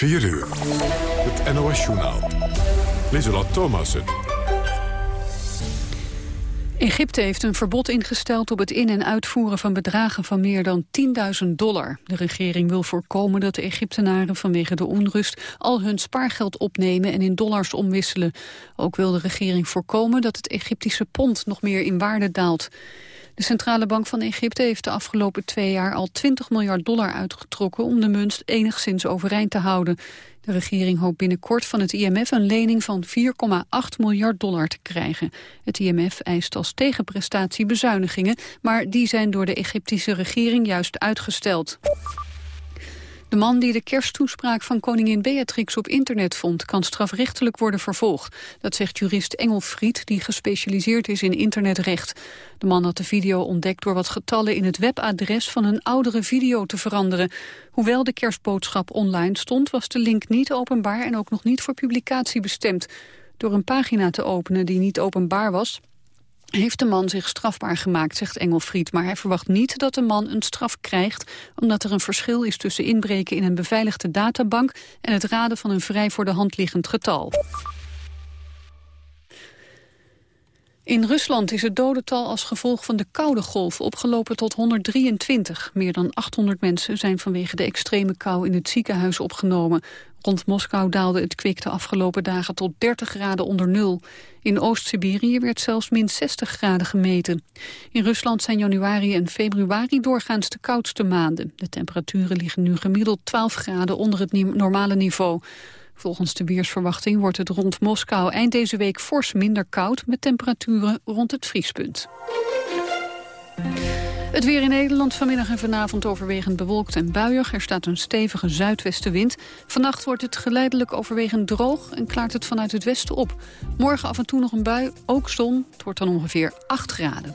4 uur. Het NOS-journaal. Lieselot Thomassen. Egypte heeft een verbod ingesteld op het in- en uitvoeren van bedragen van meer dan 10.000 dollar. De regering wil voorkomen dat de Egyptenaren vanwege de onrust al hun spaargeld opnemen en in dollars omwisselen. Ook wil de regering voorkomen dat het Egyptische pond nog meer in waarde daalt. De Centrale Bank van Egypte heeft de afgelopen twee jaar al 20 miljard dollar uitgetrokken om de munt enigszins overeind te houden. De regering hoopt binnenkort van het IMF een lening van 4,8 miljard dollar te krijgen. Het IMF eist als tegenprestatie bezuinigingen, maar die zijn door de Egyptische regering juist uitgesteld. De man die de kersttoespraak van koningin Beatrix op internet vond... kan strafrechtelijk worden vervolgd. Dat zegt jurist Engel Fried, die gespecialiseerd is in internetrecht. De man had de video ontdekt door wat getallen in het webadres... van een oudere video te veranderen. Hoewel de kerstboodschap online stond... was de link niet openbaar en ook nog niet voor publicatie bestemd. Door een pagina te openen die niet openbaar was heeft de man zich strafbaar gemaakt, zegt Engelfried. Maar hij verwacht niet dat de man een straf krijgt... omdat er een verschil is tussen inbreken in een beveiligde databank... en het raden van een vrij voor de hand liggend getal. In Rusland is het dodental als gevolg van de koude golf opgelopen tot 123. Meer dan 800 mensen zijn vanwege de extreme kou in het ziekenhuis opgenomen. Rond Moskou daalde het kwik de afgelopen dagen tot 30 graden onder nul. In Oost-Siberië werd zelfs min 60 graden gemeten. In Rusland zijn januari en februari doorgaans de koudste maanden. De temperaturen liggen nu gemiddeld 12 graden onder het normale niveau. Volgens de weersverwachting wordt het rond Moskou eind deze week fors minder koud... met temperaturen rond het vriespunt. Het weer in Nederland vanmiddag en vanavond overwegend bewolkt en buiig. Er staat een stevige zuidwestenwind. Vannacht wordt het geleidelijk overwegend droog en klaart het vanuit het westen op. Morgen af en toe nog een bui, ook zon. Het wordt dan ongeveer 8 graden.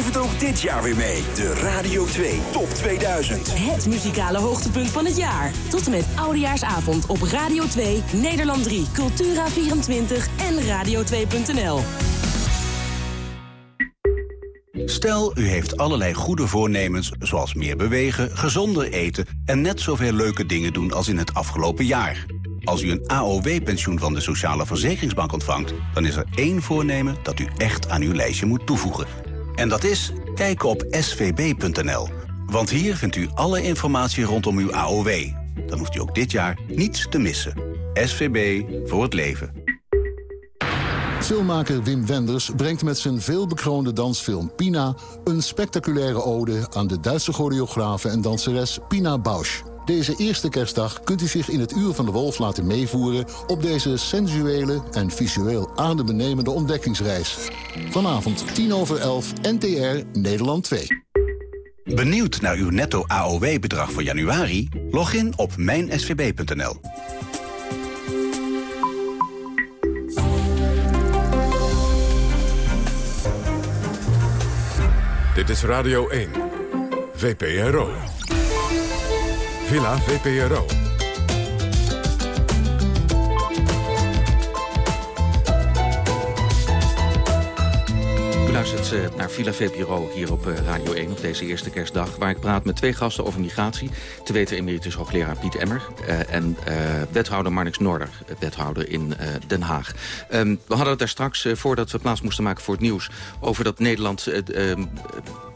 Beleef het ook dit jaar weer mee. De Radio 2 Top 2000. Het muzikale hoogtepunt van het jaar. Tot en met Oudejaarsavond op Radio 2, Nederland 3, Cultura24 en radio2.nl. Stel, u heeft allerlei goede voornemens, zoals meer bewegen, gezonder eten... en net zoveel leuke dingen doen als in het afgelopen jaar. Als u een AOW-pensioen van de Sociale Verzekeringsbank ontvangt... dan is er één voornemen dat u echt aan uw lijstje moet toevoegen. En dat is kijken op svb.nl. Want hier vindt u alle informatie rondom uw AOW. Dan hoeft u ook dit jaar niets te missen. SVB voor het leven. Filmmaker Wim Wenders brengt met zijn veelbekroonde dansfilm Pina... een spectaculaire ode aan de Duitse choreografe en danseres Pina Bausch. Deze eerste kerstdag kunt u zich in het Uur van de Wolf laten meevoeren... op deze sensuele en visueel adembenemende ontdekkingsreis. Vanavond 10 over 11 NTR Nederland 2. Benieuwd naar uw netto AOW-bedrag voor januari? Log in op mijnsvb.nl. Dit is Radio 1. VPRO. Villa VPRO. Luistert eh, naar Villa VPRO hier op eh, Radio 1 op deze eerste kerstdag... waar ik praat met twee gasten over migratie. Te weten emeritus hoogleraar Piet Emmer uh, en wethouder Marnix Noorder, wethouder in Den Haag. Um, we hadden het daar straks, voordat we plaats moesten maken voor het nieuws... over dat Nederland ehm,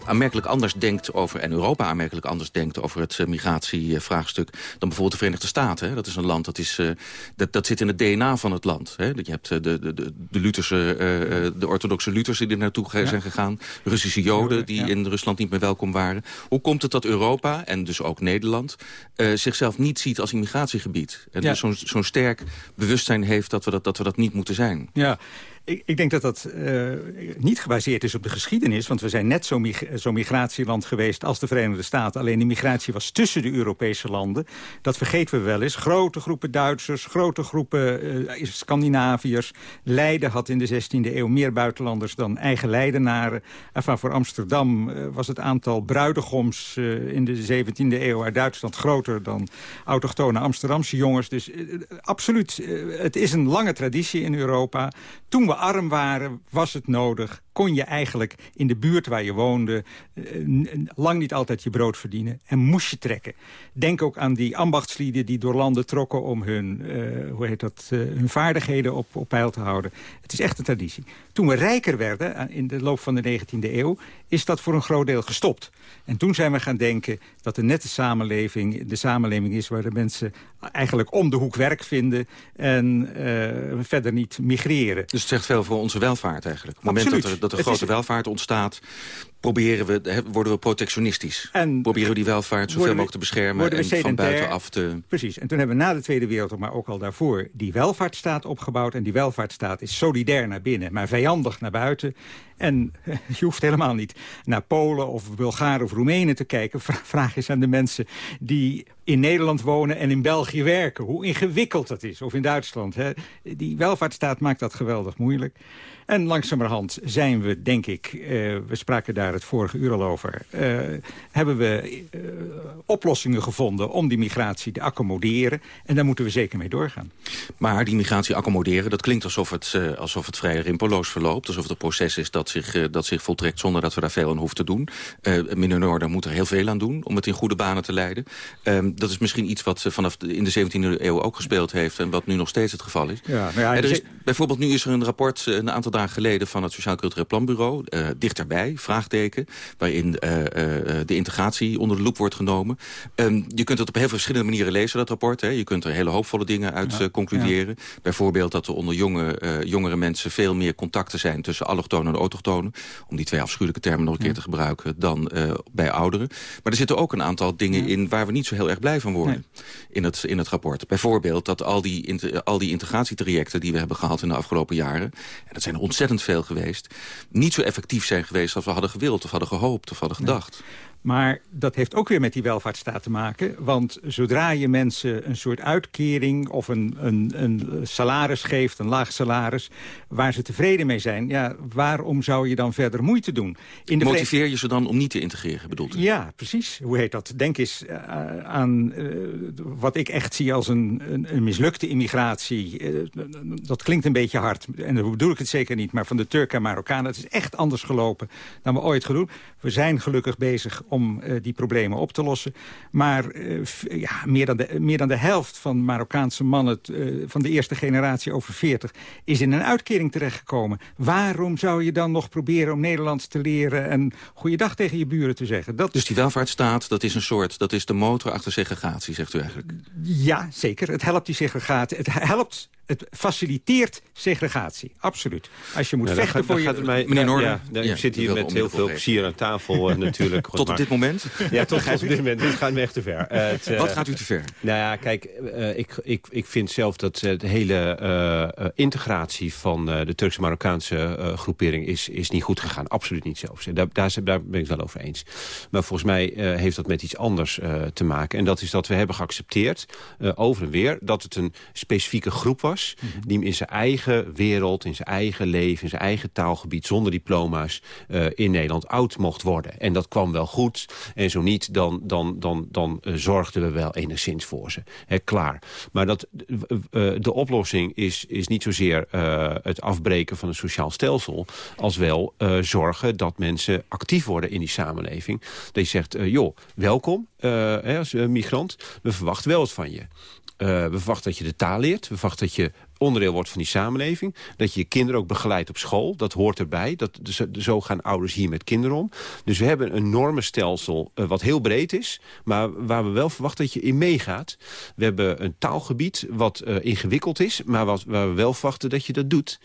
aanmerkelijk anders denkt over... en Europa aanmerkelijk anders denkt over het uh, migratievraagstuk... dan bijvoorbeeld de Verenigde Staten. Hè. Dat is een land dat, is, uh, dat, dat zit in het DNA van het land. Hè. Je hebt uh, de, de, de, Lutherse, de orthodoxe Luthers die er naartoe ja. zijn gegaan. Russische Joden die ja. in Rusland niet meer welkom waren. Hoe komt het dat Europa, en dus ook Nederland... zichzelf niet ziet als immigratiegebied? En ja. dus zo'n zo sterk bewustzijn heeft dat we dat, dat we dat niet moeten zijn? Ja. Ik, ik, denk dat dat uh, niet gebaseerd is op de geschiedenis. Want we zijn net zo'n zo migratieland geweest als de Verenigde Staten. Alleen de migratie was tussen de Europese landen. Dat vergeten we wel eens. Grote groepen Duitsers, grote groepen uh, Scandinaviërs. Leiden had in de 16e eeuw meer buitenlanders dan eigen Leidenaren. Enfin, voor Amsterdam uh, was het aantal bruidegoms in de 17e eeuw uit Duitsland groter dan autochtone Amsterdamse jongens. Dus absoluut, het is een lange traditie in Europa. Toen arm waren, was het nodig kon je eigenlijk in de buurt waar je woonde... Eh, lang niet altijd je brood verdienen en moest je trekken. Denk ook aan die ambachtslieden die door landen trokken... om hun, uh, hoe heet dat, uh, hun vaardigheden op, op peil te houden. Het is echt een traditie. Toen we rijker werden in de loop van de 19e eeuw... is dat voor een groot deel gestopt. En toen zijn we gaan denken dat de nette samenleving... de samenleving is waar de mensen eigenlijk om de hoek werk vinden... en verder niet migreren. Dus het zegt veel voor onze welvaart eigenlijk. Op het moment dat er dat er grote welvaart ontstaat proberen we, worden we protectionistisch. En proberen we die welvaart zoveel mogelijk te beschermen en van buitenaf te... Precies, en toen hebben we na de Tweede Wereldoorlog, maar ook al daarvoor... die welvaartsstaat opgebouwd. En die welvaartsstaat is solidair naar binnen, maar vijandig naar buiten. En je hoeft helemaal niet naar Polen of Bulgaren of Roemenen te kijken. Vraag eens aan de mensen die in Nederland wonen en in België werken. Hoe ingewikkeld dat is. Of in Duitsland. Hè. Die welvaartsstaat maakt dat geweldig moeilijk. En langzamerhand zijn we, denk ik, uh, we spraken daar het vorige uur al over... Uh, hebben we uh, oplossingen gevonden om die migratie te accommoderen. En daar moeten we zeker mee doorgaan. Maar die migratie accommoderen, dat klinkt alsof het, alsof het vrij rimpelloos verloopt. Alsof het een proces is dat zich, dat zich voltrekt zonder dat we daar veel aan hoeven te doen. Noorden moet er heel veel aan doen om het in goede banen te leiden. Ehm, dat is misschien iets wat vanaf de, in de 17e eeuw ook gespeeld heeft... en wat nu nog steeds het geval is. Ja, nou ja, er is bijvoorbeeld nu is er een rapport een aantal dagen geleden van het Sociaal Cultureel Planbureau. Uh, dichterbij, vraagteken, waarin uh, uh, de integratie onder de loep wordt genomen. Um, je kunt het op heel veel verschillende manieren lezen, dat rapport. Hè. Je kunt er hele hoopvolle dingen uit ja, concluderen. Ja. Bijvoorbeeld dat er onder jonge, jongere mensen veel meer contacten zijn tussen allochtonen en autochtonen. Om die twee afschuwelijke termen nog een keer te gebruiken dan bij ouderen. Maar er zitten ook een aantal dingen in waar we niet zo heel erg blij van worden nee. in, het, in het rapport. Bijvoorbeeld dat al die, al die integratietrajecten die we hebben gehad in de afgelopen jaren... en dat zijn er ontzettend veel geweest... niet zo effectief zijn geweest als we hadden gewild... of hadden gehoopt of hadden gedacht. Maar dat heeft ook weer met die welvaartsstaat te maken. Want zodra je mensen een soort uitkering of een, een, een salaris geeft, een laag salaris... waar ze tevreden mee zijn, ja, waarom zou je dan verder moeite doen? In de Motiveer je ze dan om niet te integreren, bedoelt u? Ja, precies. Hoe heet dat? Denk eens uh, aan uh, wat ik echt zie als een, een, een mislukte immigratie. Uh, dat klinkt een beetje hard, en dan bedoel ik het zeker niet... maar van de Turken en Marokkanen, het is echt anders gelopen dan we ooit gedaan. We zijn gelukkig bezig om uh, die problemen op te lossen. Maar uh, ja, meer, dan de, meer dan de helft van Marokkaanse mannen uh, van de eerste generatie over 40 is in een uitkering terechtgekomen. Waarom zou je dan nog proberen om Nederlands te leren en goeiedag tegen je buren te zeggen? Dat... Dus die welvaartsstaat, dat is een soort, dat is de motor achter segregatie, zegt u eigenlijk? Ja, zeker. Het helpt die segregatie. Het helpt het faciliteert segregatie, absoluut. Als je moet ja, vechten gaat, voor je... Mij, Meneer Noorden, ja, ja, ik zit hier met heel veel plezier aan tafel uh, natuurlijk. tot op dit moment? Ja, tot op dit moment. Dit gaat me echt te ver. Uh, het, uh, Wat gaat u te ver? Nou ja, kijk, ik, ik, ik vind zelf dat de hele integratie van de Turkse-Marokkaanse groepering is, is niet goed gegaan. Absoluut niet zelfs. Daar, daar, daar ben ik het wel over eens. Maar volgens mij heeft dat met iets anders te maken. En dat is dat we hebben geaccepteerd, over en weer, dat het een specifieke groep was die in zijn eigen wereld, in zijn eigen leven, in zijn eigen taalgebied... zonder diploma's uh, in Nederland oud mocht worden. En dat kwam wel goed. En zo niet, dan, dan, dan, dan uh, zorgden we wel enigszins voor ze. He, klaar. Maar dat, uh, de oplossing is, is niet zozeer het afbreken van een sociaal stelsel... als wel zorgen dat mensen actief worden in die samenleving. Dat je zegt, joh, welkom als migrant. We verwachten wel wat van je. Uh, we verwachten dat je de taal leert. We verwachten dat je onderdeel wordt van die samenleving. Dat je je kinderen ook begeleidt op school. Dat hoort erbij. Dat, zo gaan ouders hier met kinderen om. Dus we hebben een normenstelsel uh, wat heel breed is. Maar waar we wel verwachten dat je in meegaat. We hebben een taalgebied wat uh, ingewikkeld is. Maar wat, waar we wel verwachten dat je dat doet.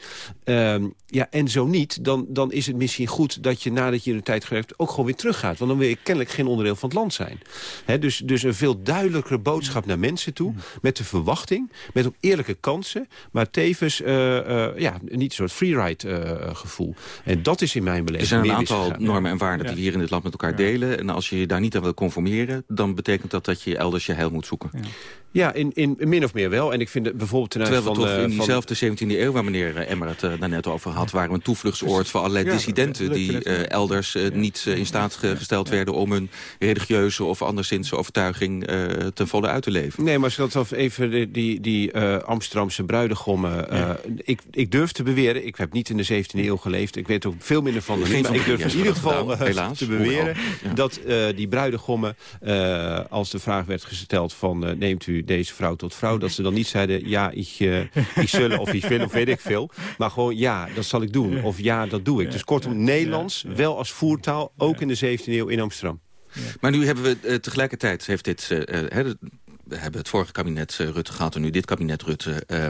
Uh, ja, en zo niet, dan, dan is het misschien goed dat je nadat je in de tijd gewerkt ook gewoon weer teruggaat. Want dan wil je kennelijk geen onderdeel van het land zijn. He, dus, dus een veel duidelijkere boodschap naar mensen toe. Met de verwachting, met op eerlijke kansen Maar tevens uh, ja, niet een soort freeride gevoel. En dat is in mijn beleving Er zijn een aantal normen en waarden die we hier in dit land met elkaar delen. En als je je daar niet aan wil conformeren... dan betekent dat dat je elders je heil moet zoeken. Ja, in, in min of meer wel. En ik vind het bijvoorbeeld ten Terwijl we van... toch in diezelfde 17e eeuw, waar meneer Emmer het uh, daarnet over had... waren we een toevluchtsoord voor allerlei dissidenten... die uh, elders uh, niet in staat gesteld werden om hun religieuze of anderszins overtuiging ten volle uit te leven. Nee, maar dat even die, die, die Amsterdamse bruidegommen... Ik, ik durf te beweren, ik heb niet in de 17e eeuw geleefd... ik weet ook veel minder van de maar ik durf in ieder geval helaas, te beweren... Ja. dat die bruidegommen, als de vraag werd gesteld van... neemt u deze vrouw tot vrouw... dat ze dan niet zeiden, ja, ik, uh, ik zullen of ik wil of weet ik veel. Maar gewoon, ja, dat zal ik doen. Of ja, dat doe ik. Dus kortom, Nederlands wel als voertaal, ook in de 17e eeuw in Amsterdam. Maar nu hebben we uh, tegelijkertijd, heeft dit, uh, we hebben het vorige kabinet Rutte gehad en nu dit kabinet Rutte. Uh,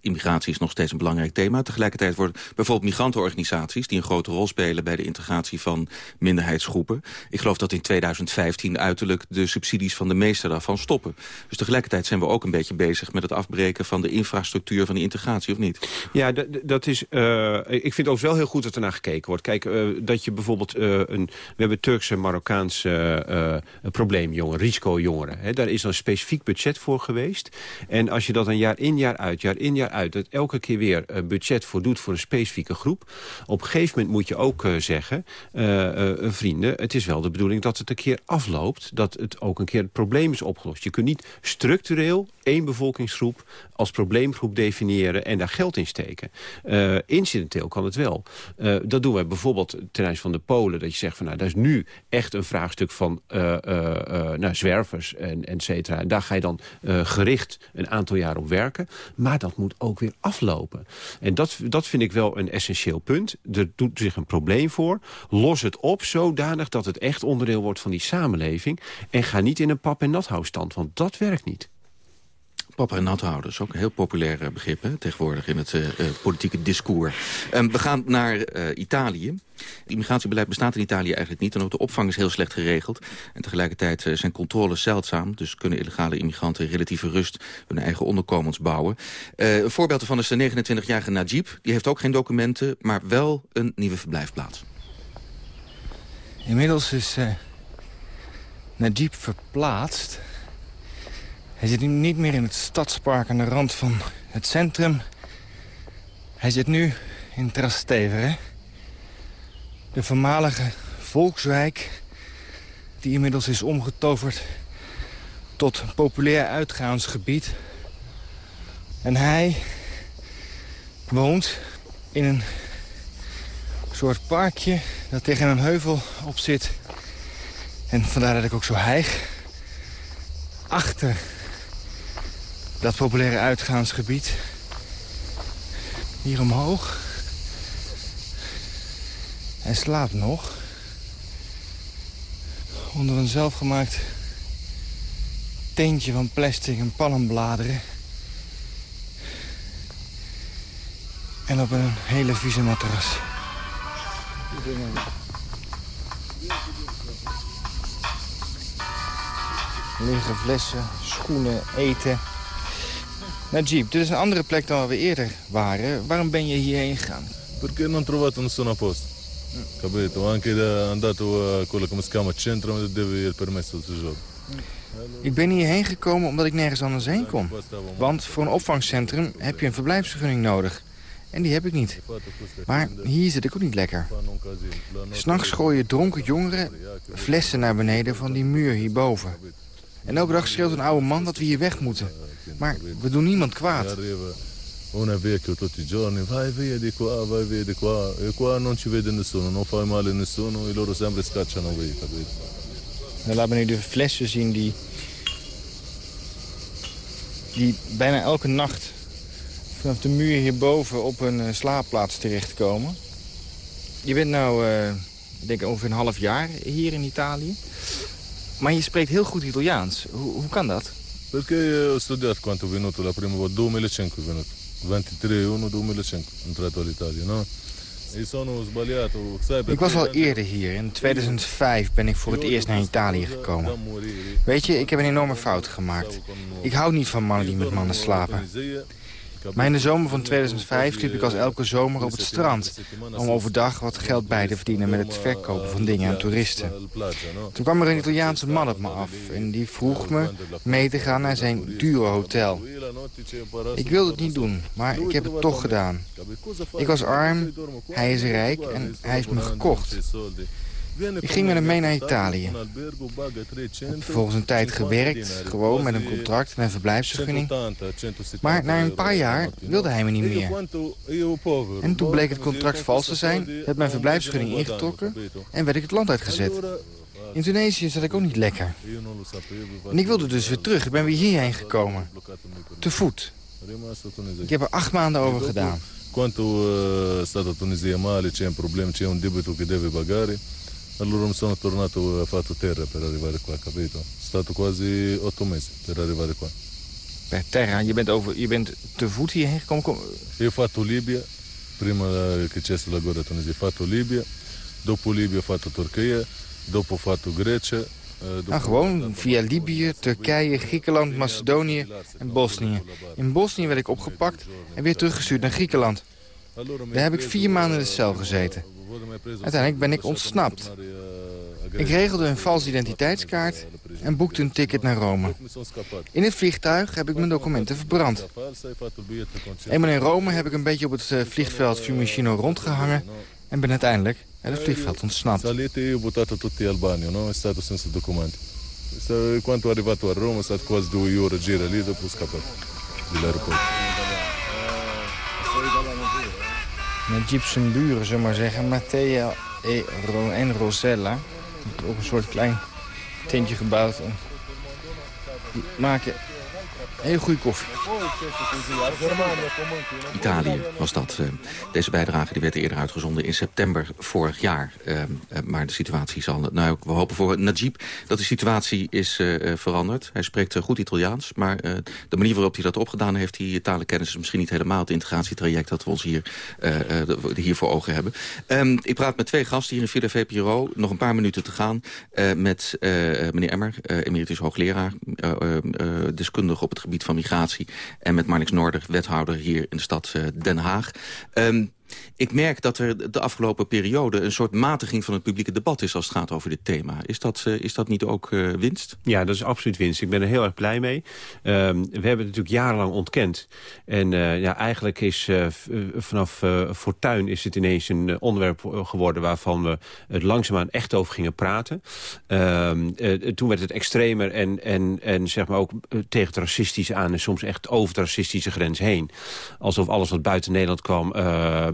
immigratie is nog steeds een belangrijk thema. Tegelijkertijd worden bijvoorbeeld migrantenorganisaties... die een grote rol spelen bij de integratie van minderheidsgroepen. Ik geloof dat in 2015 uiterlijk de subsidies van de meeste daarvan stoppen. Dus tegelijkertijd zijn we ook een beetje bezig met het afbreken... van de infrastructuur van die integratie, of niet? Ja, dat is... ik vind ook wel heel goed dat er naar gekeken wordt. Kijk, dat je bijvoorbeeld... een, we hebben Turkse, Marokkaanse probleemjongeren, risicojongeren. Daar is een specifiek budget voor geweest. En als je dat een jaar in, jaar uit, jaar in, jaar uit... dat elke keer weer uh, budget voor doet voor een specifieke groep... op een gegeven moment moet je ook uh, zeggen... Vrienden, het is wel de bedoeling dat het een keer afloopt... dat het ook een keer het probleem is opgelost. Je kunt niet structureel één bevolkingsgroep als probleemgroep definiëren... en daar geld in steken. incidenteel kan het wel. dat doen we bijvoorbeeld ten van de Polen... dat je zegt van nou, dat is nu echt een vraagstuk van nou, zwervers en, en en daar ga je dan uh, gericht een aantal jaar op werken. Maar dat moet ook weer aflopen. En dat, dat vind ik wel een essentieel punt. Er doet zich een probleem voor. Los het op zodanig dat het echt onderdeel wordt van die samenleving. En ga niet in een pap- en nathoustand, want dat werkt niet. Papa en nathouden is ook een heel populair begrip hè, tegenwoordig in het uh, politieke discours. Um, we gaan naar Italië. Het immigratiebeleid bestaat in Italië eigenlijk niet. En ook de opvang is heel slecht geregeld. En tegelijkertijd zijn controles zeldzaam. Dus kunnen illegale immigranten relatieve rust hun eigen onderkomens bouwen. een voorbeeld ervan is de 29-jarige Najib. Die heeft ook geen documenten, maar wel een nieuwe verblijfplaats. Inmiddels is Najib verplaatst hij zit nu niet meer in het stadspark aan de rand van het centrum. Hij zit nu in Trastevere. De voormalige volkswijk die inmiddels is omgetoverd tot een populair uitgaansgebied. En hij woont in een soort parkje dat tegen een heuvel op zit. En vandaar dat ik ook zo hijg. Achter dat populaire uitgaansgebied. Hier omhoog. Hij slaapt nog. Onder een zelfgemaakt teentje van plastic en palmbladeren. En op een hele vieze matras. Lege flessen, schoenen, eten. Najib, dit is een andere plek dan waar we eerder waren. Waarom ben je hierheen gegaan? Perché non trovato nessuno posto. Capito? Anche andato a quello come si chiama centro dove il permesso di soggiorno. Ik ben hierheen gekomen omdat ik nergens anders heen kom. Want voor een opvangcentrum heb je een verblijfsvergunning nodig. En die heb ik niet. Maar hier zit ik ook niet lekker. S'nachts gooien dronken jongeren flessen naar beneden van die muur hierboven. En elke dag schreeuwt een oude man dat we hier weg moeten. Maar we doen niemand kwaad. Una vecchio tutti i giorni, vai via di qua, vai via di qua. E qua non ci vede nessuno, non fai male a nessuno, e loro sempre scacciano via, capito? Dan laat me nu de flessen zien die, die bijna elke nacht vanaf de muur hierboven op een uh, slaapplaats terechtkomen. Je bent nou, uh, ik denk ongeveer een half jaar hier in Italië. Maar je spreekt heel goed Italiaans. Hoe, hoe kan dat? Perché ho studiato quanto è venuto la prima volta, 2005 è venuto, 23-1-2005, entrato all'Italia, no? Ik was al eerder hier. In 2005 ben ik voor het eerst naar Italië gekomen. Weet je, ik heb een enorme fout gemaakt. Ik hou niet van mannen die met mannen slapen. Maar in de zomer van 2005 liep ik als elke zomer op het strand... om overdag wat geld bij te verdienen met het verkopen van dingen aan toeristen. Toen kwam er een Italiaanse man op me af en die vroeg me mee te gaan naar zijn dure hotel. Ik wilde het niet doen, maar ik heb het toch gedaan. Ik was arm, hij is rijk en hij heeft me gekocht. Ik ging met hem mee naar Italië. Heb vervolgens een tijd gewerkt, gewoon met een contract en een verblijfsvergunning. Maar na een paar jaar wilde hij me niet meer. En toen bleek het contract vals te zijn, werd mijn verblijfsvergunning ingetrokken en werd ik het land uitgezet. In Tunesië zat ik ook niet lekker. En ik wilde dus weer terug. Ik ben weer hierheen gekomen. Te voet. Ik heb er acht maanden over gedaan. Pagare. Allora mi sono tornato, fatto terra per arrivare qua, capito? È stato quasi otto mesi per arrivare qua. Per terra? Je bent, over, je bent te voet hierheen gekomen? Io ho fatto Libia, prima che c'è la guerra Tunisia, ho fatto Libia. Dopo Libia ho fatto Turchia, dopo ho fatto Grecia. Nou, gewoon via Libië, Turkije, Griekenland, Macedonië en Bosnië. In Bosnië werd ik opgepakt en weer teruggestuurd naar Griekenland. Daar heb ik vier maanden in de cel gezeten. Uiteindelijk ben ik ontsnapt. Ik regelde een valse identiteitskaart en boekte een ticket naar Rome. In het vliegtuig heb ik mijn documenten verbrand. Eenmaal in Rome heb ik een beetje op het eh, vliegveld Fiumicino rondgehangen... en ben uiteindelijk uit het vliegveld ontsnapt. Najib zijn buren, zullen maar zeggen, Mattea e en Rosella... op een soort klein tentje gebouwd. En maken hele goede koffie. Italië was dat. Deze bijdrage die werd eerder uitgezonden in september vorig jaar. maar de situatie zal... Nou, we hopen voor Najib dat de situatie is veranderd. Hij spreekt goed Italiaans, maar de manier waarop hij dat opgedaan heeft... die talenkennis is misschien niet helemaal het integratietraject... dat we ons hier, hier voor ogen hebben. ik praat met twee gasten hier in Villa VPRO. Nog een paar minuten te gaan met meneer Emmer, emeritus hoogleraar... deskundige op het gebied van migratie... en met Marnix Noorder, wethouder hier in de stad Den Haag. Um, ik merk dat er de afgelopen periode een soort matiging van het publieke debat is als het gaat over dit thema. Is dat, uh, is dat niet ook uh, winst? Ja, dat is absoluut winst. Ik ben er heel erg blij mee. Um, we hebben het natuurlijk jarenlang ontkend. En uh, ja, eigenlijk is vanaf Fortuin is het ineens een onderwerp geworden waarvan we het langzaamaan echt over gingen praten. Um, toen werd het extremer en, en, en zeg maar ook tegen het racistische aan en soms echt over de racistische grens heen. Alsof alles wat buiten Nederland kwam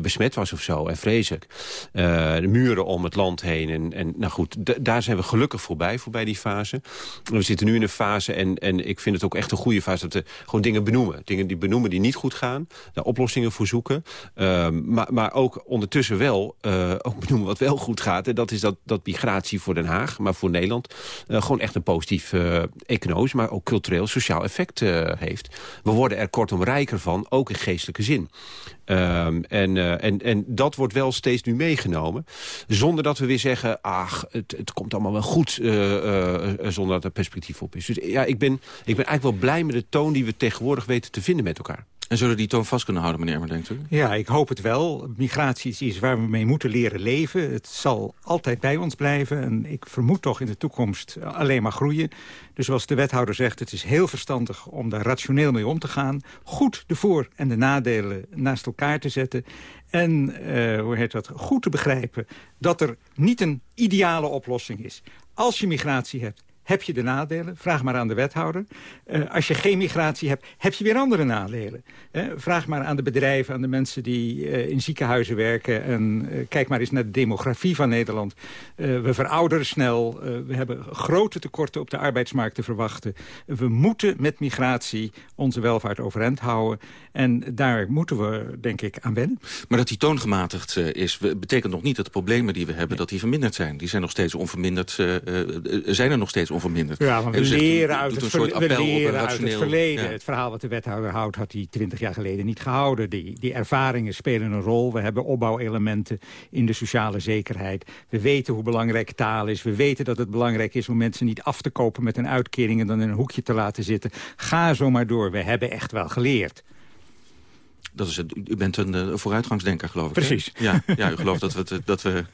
besmet was of zo. En vreselijk. Uh, de muren om het land heen. En, en nou goed, daar zijn we gelukkig voorbij, voorbij die fase. We zitten nu in een fase, en, en ik vind het ook echt een goede fase... dat we gewoon dingen benoemen. Dingen die benoemen die niet goed gaan. Daar oplossingen voor zoeken. Uh, maar, maar ook ondertussen wel uh, ook benoemen wat wel goed gaat. En dat is dat, dat migratie voor Den Haag, maar voor Nederland... gewoon echt een positief economisch, maar ook cultureel, sociaal effect heeft. We worden er kortom rijker van, ook in geestelijke zin. Um, en, uh, en, en dat wordt wel steeds nu meegenomen. Zonder dat we weer zeggen, ach, het, komt allemaal wel goed. Uh, uh, zonder dat er perspectief op is. Dus ja, ik ben, ik ben eigenlijk wel blij met de toon die we tegenwoordig weten te vinden met elkaar. En zullen die toon vast kunnen houden, meneer, maar denkt u? Ja, ik hoop het wel. Migratie is iets waar we mee moeten leren leven. Het zal altijd bij ons blijven. En ik vermoed toch in de toekomst alleen maar groeien. Dus zoals de wethouder zegt, het is heel verstandig om daar rationeel mee om te gaan. Goed de voor- en de nadelen naast elkaar te zetten. En uh, hoe heet dat, goed te begrijpen dat er niet een ideale oplossing is. Als je migratie hebt, heb je de nadelen. Vraag maar aan de wethouder. Uh, als je geen migratie hebt, heb je weer andere nadelen. Uh, vraag maar aan de bedrijven, aan de mensen die uh, in ziekenhuizen werken. En kijk maar eens naar de demografie van Nederland. we verouderen snel. we hebben grote tekorten op de arbeidsmarkt te verwachten. we moeten met migratie onze welvaart overeind houden. En daar moeten we, denk ik, aan wennen. Maar dat die toon gematigd is, betekent nog niet dat de problemen die we hebben... dat die verminderd zijn. Die zijn nog steeds onverminderd. zijn er nog steeds onverminderd. Ja, we leren, uit het, ver we leren uit het verleden. Ja. Het verhaal wat de wethouder houdt, had hij twintig jaar geleden niet gehouden. Die, die ervaringen spelen een rol. We hebben opbouwelementen in de sociale zekerheid. We weten hoe belangrijk taal is. We weten dat het belangrijk is om mensen niet af te kopen met een uitkering... en dan in een hoekje te laten zitten. Ga zo maar door. We hebben echt wel geleerd. Dat is het, u bent een uh, vooruitgangsdenker, geloof ik. Precies. Ja, ja, u gelooft dat we, het, dat, we,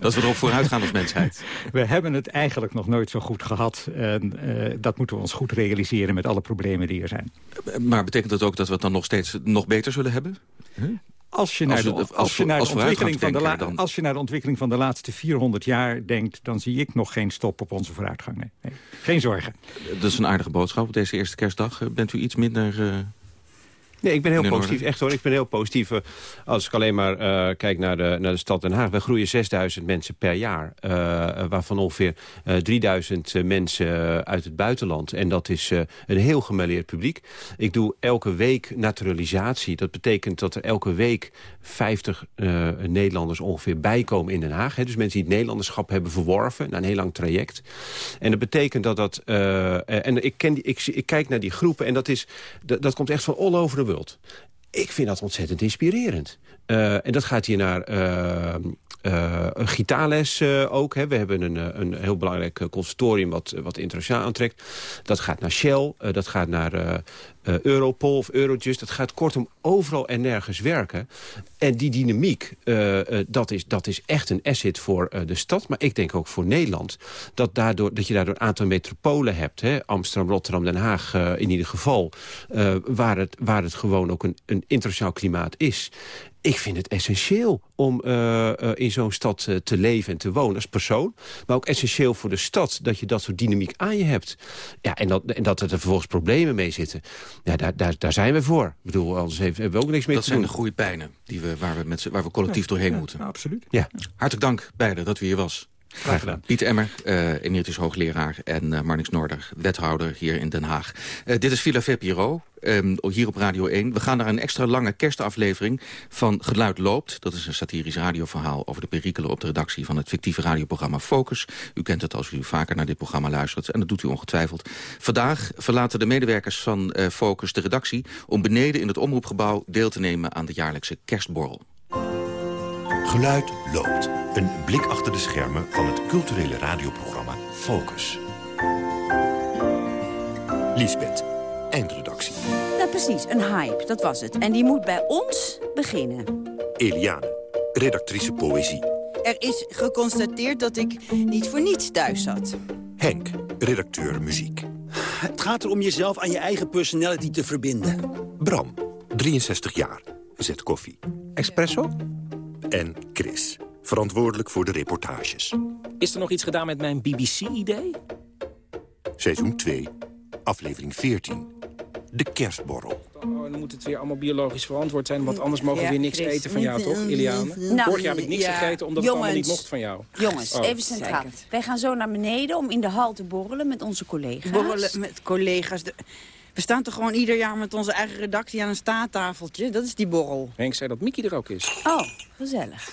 dat we erop vooruit gaan als mensheid. We hebben het eigenlijk nog nooit zo goed gehad. En uh, dat moeten we ons goed realiseren met alle problemen die er zijn. Maar betekent dat ook dat we het dan nog steeds nog beter zullen hebben? Huh? Als je, naar de, als, je naar de ontwikkeling van de la, als je naar de ontwikkeling van de laatste 400 jaar denkt... dan zie ik nog geen stop op onze vooruitgang. Nee. nee. Geen zorgen. Dat is een aardige boodschap op deze eerste kerstdag. Bent u iets minder... Uh... Nee, ik ben heel positief. Echt hoor, ik ben heel positief. Als ik alleen maar uh, kijk naar de, naar de stad Den Haag. We groeien 6000 mensen per jaar. Uh, waarvan ongeveer 3000 mensen uit het buitenland. En dat is een heel gemêleerd publiek. Ik doe elke week naturalisatie. Dat betekent dat er elke week 50 Nederlanders ongeveer bijkomen in Den Haag. Hè. Dus mensen die het Nederlanderschap hebben verworven. Na een heel lang traject. En dat betekent dat dat... en ik, ken die, ik, ik, kijk naar die groepen. En dat, is, dat, dat komt echt van all over the Ik vind dat ontzettend inspirerend. Uh, en dat gaat hier naar uh, uh, gitaarles ook. Hè. We hebben een, een heel belangrijk conservatorium wat, wat internationaal aantrekt. Dat gaat naar Shell, dat gaat naar Europol of Eurojust. Het gaat kortom overal en nergens werken. En die dynamiek, dat, is, dat is echt een asset voor de stad. Maar ik denk ook voor Nederland. Dat, daardoor, dat je daardoor een aantal metropolen hebt. Hè, Amsterdam, Rotterdam, Den Haag in ieder geval. waar, het, waar het gewoon ook een, een internationaal klimaat is. Ik vind het essentieel om uh, uh, in zo'n stad uh, te leven en te wonen als persoon. Maar ook essentieel voor de stad dat je dat soort dynamiek aan je hebt. Ja, en, dat, en dat er vervolgens problemen mee zitten. Ja, daar, daar, daar zijn we voor. Ik bedoel, anders hebben we ook niks mee dat te doen. Dat zijn de groeipijnen die we, waar, we met, waar we collectief ja, doorheen ja, moeten. absoluut. Ja. Hartelijk dank beiden dat u hier was. Graag gedaan. Piet Emmer, uh, emeritus hoogleraar en uh, Marnix Noorder, wethouder hier in Den Haag. Uh, dit is Villa VPRO, um, hier op Radio 1. We gaan naar een extra lange kerstaflevering van Geluid Loopt. Dat is een satirisch radioverhaal over de perikelen op de redactie van het fictieve radioprogramma Focus. U kent het als u vaker naar dit programma luistert en dat doet u ongetwijfeld. Vandaag verlaten de medewerkers van Focus de redactie om beneden in het omroepgebouw deel te nemen aan de jaarlijkse kerstborrel. Geluid loopt. Een blik achter de schermen van het culturele radioprogramma Focus. Lisbeth, eindredactie. Nou precies, een hype, dat was het. En die moet bij ons beginnen. Eliane, redactrice poëzie. Er is geconstateerd dat ik niet voor niets thuis zat. Henk, redacteur muziek. Het gaat erom jezelf aan je eigen personality te verbinden. Bram, 63 jaar, zet koffie. Espresso? En Chris, verantwoordelijk voor de reportages. Is er nog iets gedaan met mijn BBC-idee? Seizoen 2, aflevering 14. De kerstborrel. Oh, dan moet het weer allemaal biologisch verantwoord zijn... want anders mogen we weer niks eten van jou, toch, Iliane? Nou, Vorig jaar heb ik niks ja. gegeten omdat Jongens. het allemaal niet mocht van jou. Jongens, Oh. even centraal. Wij gaan zo naar beneden om in de hal te borrelen met onze collega's. Borrelen met collega's. De- We staan toch gewoon ieder jaar met onze eigen redactie aan een staattafeltje? Dat is die borrel. Henk zei dat Mickey er ook is. Oh, gezellig.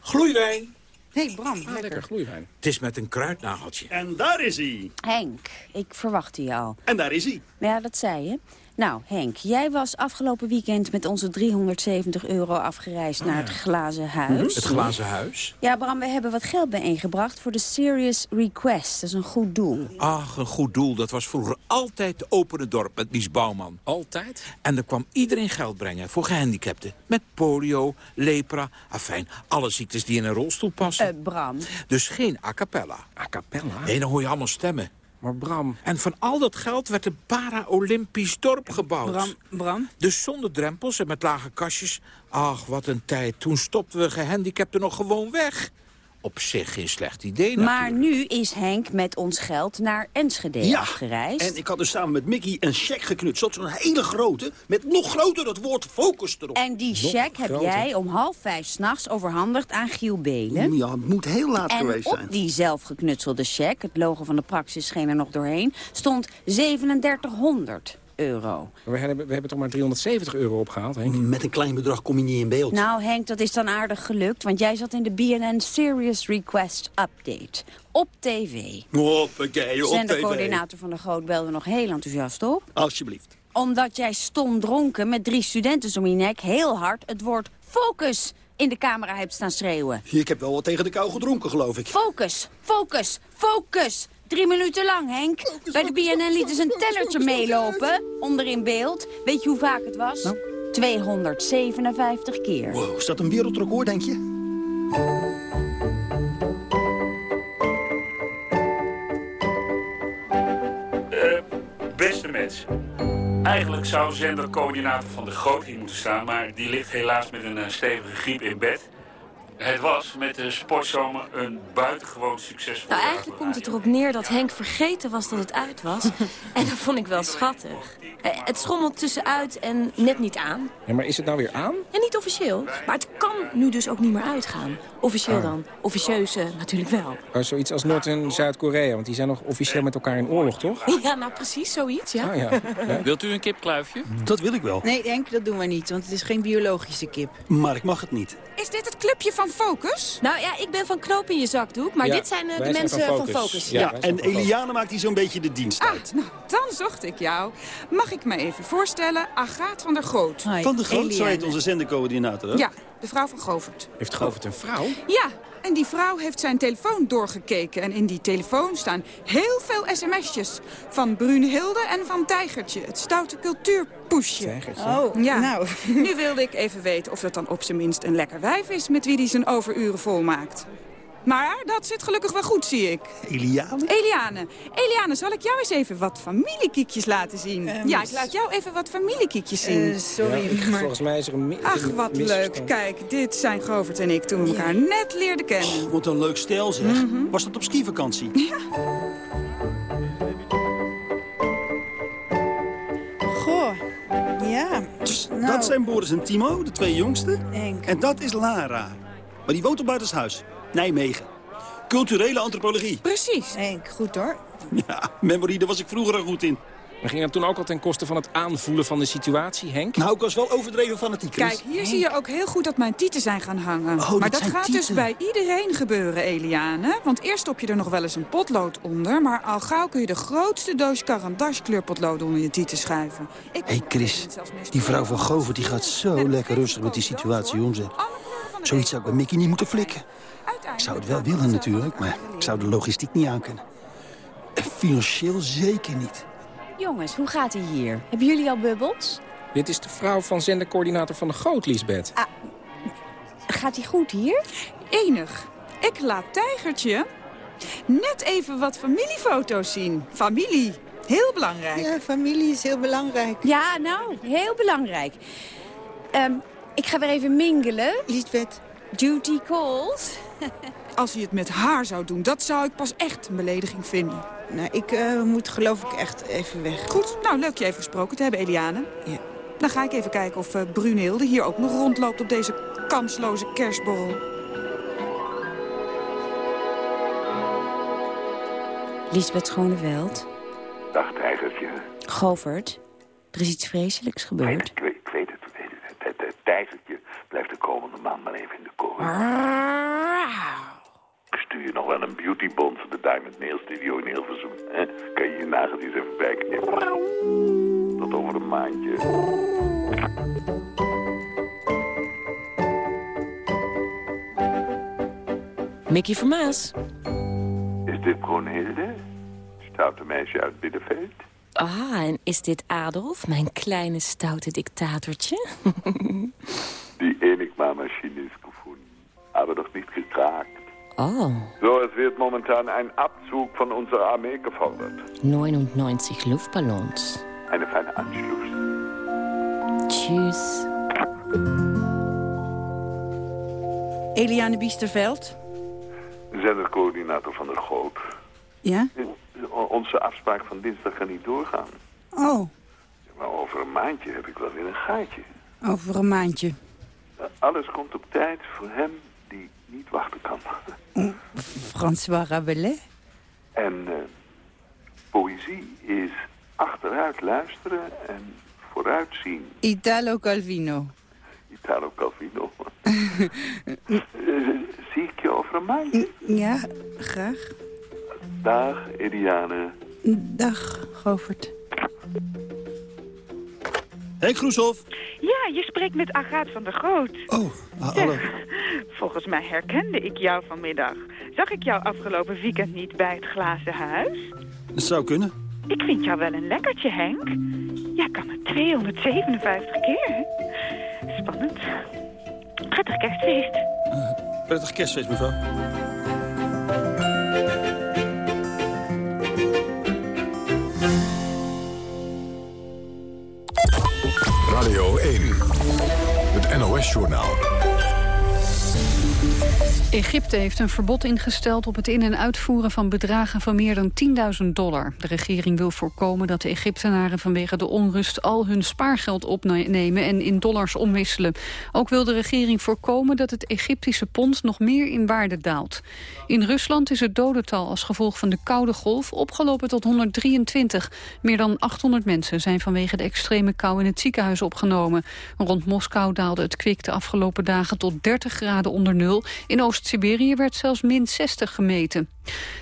Gloeiwijn. Hé, hey Bram, Ah, lekker. lekker gloeiwijn. Het is met een kruidnageltje. En daar is hij. Henk, ik verwachtte je al. En daar is hij. Ja, dat zei je. Nou, Henk, jij was afgelopen weekend met onze 370 euro afgereisd naar het Glazen Huis. Het glazen huis. Ja, Bram, we hebben wat geld bijeengebracht voor de Serious Request. Dat is een goed doel. Ach, een goed doel. Dat was vroeger altijd de opene dorp met Mies Bouwman. Altijd? En er kwam iedereen geld brengen voor gehandicapten. Met polio, lepra, afijn, alle ziektes die in een rolstoel passen. Eh, Bram. Dus geen a cappella. A cappella? Nee, dan hoor je allemaal stemmen. Maar Bram... En van al dat geld werd een para-Olympisch dorp gebouwd. Bram, Bram. Dus zonder drempels en met lage kastjes. Ach, wat een tijd. Toen stopten we gehandicapten nog gewoon weg. Op zich geen slecht idee Maar natuurlijk. nu is Henk met ons geld naar Enschede Ja, afgereisd. en Ik had dus samen met Mickey een cheque geknutseld. Zo'n hele grote, met nog groter het woord focus erop. En die cheque heb groter. jij om half vijf s'nachts overhandigd aan Giel Belen. Ja, het moet heel laat en geweest op zijn. die zelfgeknutselde cheque, het logo van de praxis scheen er nog doorheen, stond 3700 euro. We hebben, we hebben toch maar 370 euro opgehaald, Henk? Met een klein bedrag kom je niet in beeld. Nou Henk, dat is dan aardig gelukt, want jij zat in de BNN Serious Request Update. Op tv. Hoppakee, op tv. Zendercoördinator van de Groot belde nog heel enthousiast op. Alsjeblieft. Omdat jij stom dronken met drie studenten om je nek heel hard het woord focus in de camera hebt staan schreeuwen. Ik heb wel wat tegen de kou gedronken, geloof ik. Focus, focus, focus. Drie minuten lang, Henk. Bij de BNN lieten ze een tellertje meelopen, onder in beeld. Weet je hoe vaak het was? 257 keer. Wow, is dat een wereldrecord, denk je? Beste mensen. Eigenlijk zou zendercoördinator van de Groot hier moeten staan... maar die ligt helaas met een eh, stevige griep in bed. Het was met de sportzomer een buitengewoon succesvol Nou, eigenlijk komt het erop neer dat Henk vergeten was dat het uit was. en dat vond ik wel schattig. Eh, Het schommelt tussenuit en net niet aan. Ja, maar is het nou weer aan? En niet officieel, maar het kan nu dus ook niet meer uitgaan. Officieel Ah. dan. Officieus eh, natuurlijk wel. Oh, zoiets als Noord- en Zuid-Korea, want die zijn nog officieel met elkaar in oorlog, toch? Ja, nou precies, zoiets, ja. Ah, ja. Wilt u een kipkluifje? Dat wil ik wel. Nee, Henk, dat doen we niet, want het is geen biologische kip. Maar ik mag het niet. Is dit het clubje van Focus? Nou ja, ik ben van knoop in je zakdoek, maar Ja, dit zijn eh, de zijn mensen van van Focus. Focus. Ja, en Eliane maakt hier zo'n beetje de dienst uit. Nou, dan zocht ik jou. Mag ik me even voorstellen? Agaat van der Groot. Van de Groot, zo heet onze zendercoördinator, hè? Ja, de vrouw van Govert. Heeft Govert een vrouw? Ja, en die vrouw heeft zijn telefoon doorgekeken. En in die telefoon staan heel veel sms'jes. Van Brunhilde en van Tijgertje, het stoute cultuurpoesje. Tijgertje? Oh, ja. nou. Nu wilde ik even weten of dat dan op zijn minst een lekker wijf is... met wie hij zijn overuren volmaakt. Maar dat zit gelukkig wel goed, zie ik. Eliane? Eliane. Eliane, zal ik jou eens even wat familiekiekjes laten zien? Ehm, ja, ik laat jou even wat familiekiekjes zien. Eh, sorry, Ja, ik- maar- Volgens mij is er een Ach, wat misverstand. leuk. Kijk, dit zijn Govert en ik toen we elkaar net leerden kennen. Wat een leuk stel, zeg. Mhm. Was dat op skivakantie? Goh, ja. Nou, Dat zijn Boris en Timo, de twee jongste. Henk. En dat is Lara. Maar die woont op buitenshuis. Nijmegen. Culturele antropologie. Precies. Henk, goed hoor. Ja, memory, daar was ik vroeger al goed in. Maar ging dat toen ook al ten koste van het aanvoelen van de situatie, Henk? Nou, ik was wel overdreven fanatiek. Chris. Kijk, hier zie je ook heel goed dat mijn tieten zijn gaan hangen. Oh, maar dat gaat dus bij iedereen gebeuren, Eliane. Want eerst stop je er nog wel eens een potlood onder... maar al gauw kun je de grootste doos Carandache kleurpotlood onder je tieten schuiven. Ik Hé hey Chris, die vrouw van Govert die gaat zo lekker rustig met die situatie om, zeg. Zoiets zou ik bij Mickey niet moeten flikken. Ik zou het wel willen natuurlijk, maar ik zou de logistiek niet aankunnen. En financieel zeker niet. Jongens, hoe gaat hij hier? Hebben jullie al bubbels? Dit is de vrouw van zendercoördinator van de Groot, Liesbeth. Gaat hij goed hier? Enig. Ik laat Tijgertje net even wat familiefoto's zien. Familie. Heel belangrijk. Ja, familie is heel belangrijk. Ja, nou, heel belangrijk. Ehm, ik ga weer even mingelen. Liesbeth. Duty calls. Als hij het met haar zou doen, dat zou ik pas echt een belediging vinden. Nou, ik eh, moet geloof ik echt even weg. Goed, nou leuk je even gesproken te hebben, Eliane. Ja. Dan ga ik even kijken of uh, Brunhilde hier ook nog rondloopt op deze kansloze kerstborrel. Lisbeth Schoneveld. Dag, tijgertje. Govert. Er is iets vreselijks gebeurd. Ik weet, ik weet het. het. Het, het tijgertje blijft de komende maand maar even in de kooi. Ik stuur je nog wel een beautybond voor de Diamond Nail Studio in Hilversum. hè? Kan je je nageltjes even bijknippen. Tot over een maandje. Mickey Vermaas. Is dit Brunhilde? Stoute meisje uit Biddefeld? Ah, en is dit Adolf, mijn kleine stoute dictatortje? Die Enigma-Maschine ist gefunden, aber noch nicht gekraakt. Oh, So, es wird momentan ein Abzug von unserer Armee gefordert. 99 Luftballons. Eine feine Anschluss. Tschüss. Eliane Biesterveld. Zendercoördinator van de Groot. Ja? Onze afspraak van dinsdag kan niet doorgaan. Oh, Maar over een maandje heb ik wel weer een gaatje. over een maandje. Alles komt op tijd voor hem die niet wachten kan. François Rabelais. En eh, poëzie is achteruit luisteren en vooruitzien. Italo Calvino. Italo Calvino. Zie ik je over een maandje? Ja, graag. Dag, Eliane. Dag, Govert. Henk Groeshoff. Ja, je spreekt met Agaat van der Groot. Oh, ah, hallo. Volgens mij herkende ik jou vanmiddag. Zag ik jou afgelopen weekend niet bij het glazen huis? Dat zou kunnen. Ik vind jou wel een lekkertje, Henk. Jij kan het 257 keer. hè? Prettig kerstfeest. Prettig kerstfeest, mevrouw. Het NOS-journaal. Egypte heeft een verbod ingesteld op het in- en uitvoeren van bedragen van meer dan 10.000 dollar. De regering wil voorkomen dat de Egyptenaren vanwege de onrust al hun spaargeld opnemen en in dollars omwisselen. Ook wil de regering voorkomen dat het Egyptische pond nog meer in waarde daalt. In Rusland is het dodental als gevolg van de koude golf opgelopen tot 123. Meer dan 800 mensen zijn vanwege de extreme kou in het ziekenhuis opgenomen. Rond Moskou daalde het kwik de afgelopen dagen tot 30 graden onder nul. In Oost-Siberië werd zelfs min 60 gemeten.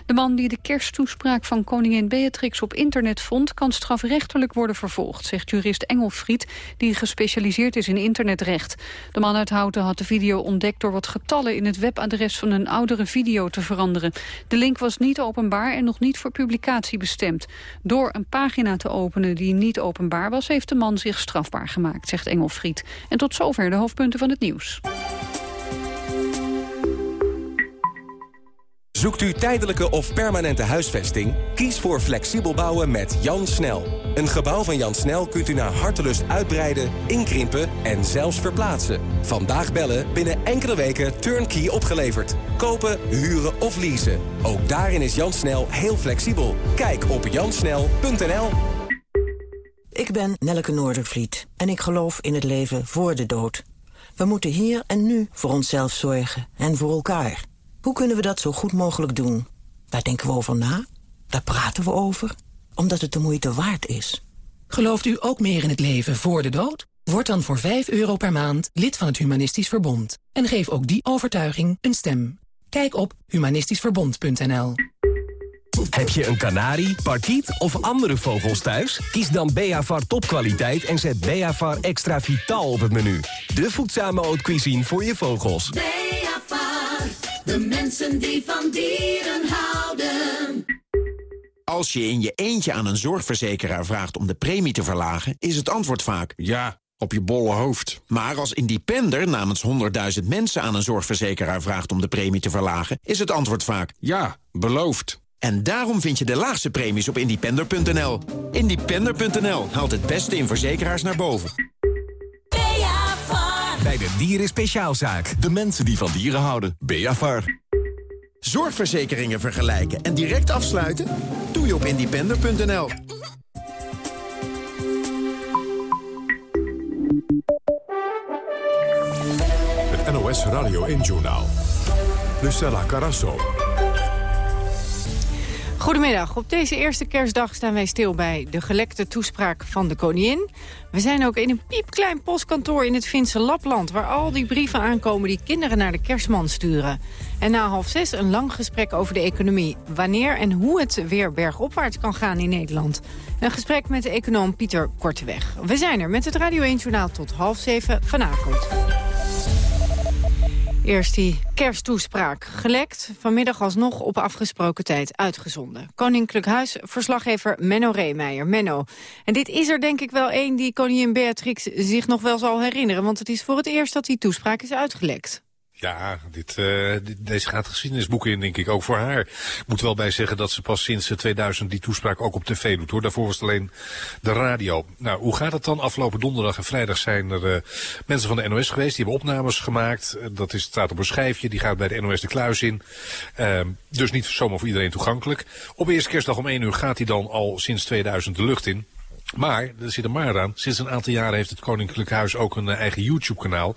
De man die de kersttoespraak van koningin Beatrix op internet vond... kan strafrechtelijk worden vervolgd, zegt jurist Engelfried... die gespecialiseerd is in internetrecht. De man uit Houten had de video ontdekt door wat getallen... in het webadres van een oudere video te veranderen. De link was niet openbaar en nog niet voor publicatie bestemd. Door een pagina te openen die niet openbaar was... heeft de man zich strafbaar gemaakt, zegt Engelfried. En tot zover de hoofdpunten van het nieuws. Zoekt u tijdelijke of permanente huisvesting? Kies voor flexibel bouwen met Jan Snel. Een gebouw van Jan Snel kunt u naar hartelust uitbreiden, inkrimpen en zelfs verplaatsen. Vandaag bellen, binnen enkele weken turnkey opgeleverd. Kopen, huren of leasen. Ook daarin is Jan Snel heel flexibel. Kijk op jansnel.nl. Ik ben Nelleke Noordervliet en ik geloof in het leven voor de dood. We moeten hier en nu voor onszelf zorgen en voor elkaar. Hoe kunnen we dat zo goed mogelijk doen? Daar denken we over na, daar praten we over, omdat het de moeite waard is. Gelooft u ook meer in het leven voor de dood? Word dan voor 5 euro per maand lid van het Humanistisch Verbond. En geef ook die overtuiging een stem. Kijk op humanistischverbond.nl Heb je een kanarie, parkiet of andere vogels thuis? Kies dan Beavar topkwaliteit en zet Beavar extra vitaal op het menu. De voedzame haute cuisine voor je vogels. Beavar, de mensen die van dieren houden. Als je in je eentje aan een zorgverzekeraar vraagt om de premie te verlagen... is het antwoord vaak... Ja, op je bolle hoofd. Maar als independer namens 100.000 mensen aan een zorgverzekeraar vraagt om de premie te verlagen... is het antwoord vaak... Ja, beloofd. En daarom vind je de laagste premies op independer.nl. Independer.nl haalt het beste in verzekeraars naar boven. Bij de Dieren Speciaalzaak. De mensen die van dieren houden. Beavar. Zorgverzekeringen vergelijken en direct afsluiten? Doe je op independer.nl. Het NOS Radio 1-journaal. Lucella Carasso. Goedemiddag. Op deze eerste kerstdag staan wij stil bij de gelekte toespraak van de koningin. We zijn ook in een piepklein postkantoor in het Finse Lapland... waar al die brieven aankomen die kinderen naar de kerstman sturen. En na half zes een lang gesprek over de economie. Wanneer en hoe het weer bergopwaarts kan gaan in Nederland. Een gesprek met de econoom Pieter Korteweg. We zijn er met het Radio 1 Journaal tot half zeven vanavond. Eerst die kersttoespraak. Gelekt, vanmiddag alsnog op afgesproken tijd uitgezonden. Koninklijk Huis, verslaggever Menno Reemeijer. Menno, en dit is er denk ik wel één die koningin Beatrix zich nog wel zal herinneren... want het is voor het eerst dat die toespraak is uitgelekt. Ja, uh, dit, deze gaat geschiedenisboeken in, denk ik, ook voor haar. Ik moet wel bij zeggen dat ze pas sinds 2000 die toespraak ook op tv doet, hoor. Daarvoor was het alleen de radio. Nou, hoe gaat het dan? Afgelopen donderdag en vrijdag zijn er uh, mensen van de NOS geweest. Die hebben opnames gemaakt. Dat is, staat op een schijfje. Die gaat bij de NOS de kluis in. Uh, dus niet zomaar voor iedereen toegankelijk. Op eerste kerstdag om 1 uur gaat hij dan al sinds 2000 de lucht in. Maar, er zit er maar aan, sinds een aantal jaren heeft het Koninklijk Huis ook een eigen YouTube-kanaal.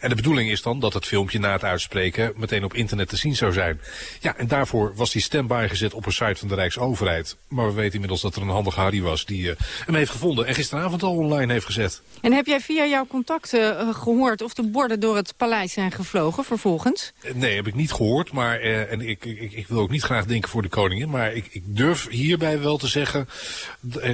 En de bedoeling is dan dat het filmpje na het uitspreken meteen op internet te zien zou zijn. Ja, en daarvoor was die standby gezet op een site van de Rijksoverheid. Maar we weten inmiddels dat er een handige Harry was die uh, hem heeft gevonden en gisteravond al online heeft gezet. En heb jij via jouw contacten uh, gehoord of de borden door het paleis zijn gevlogen vervolgens? Nee, heb ik niet gehoord, maar uh, en ik, ik, ik, wil ook niet graag denken voor de koningin. Maar ik, ik durf hierbij wel te zeggen,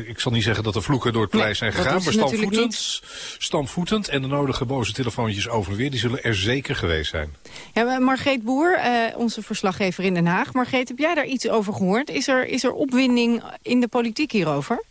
ik zal niet zeggen dat de vloeken door het paleis zijn gegaan. maar stampvoetend, stampvoetend en de nodige boze telefoontjes over en weer, die zullen er zeker geweest zijn. Ja, Margreet Boer, uh, onze verslaggever in Den Haag. Margreet, heb jij daar iets over gehoord? Is er, is er opwinding in de politiek hierover?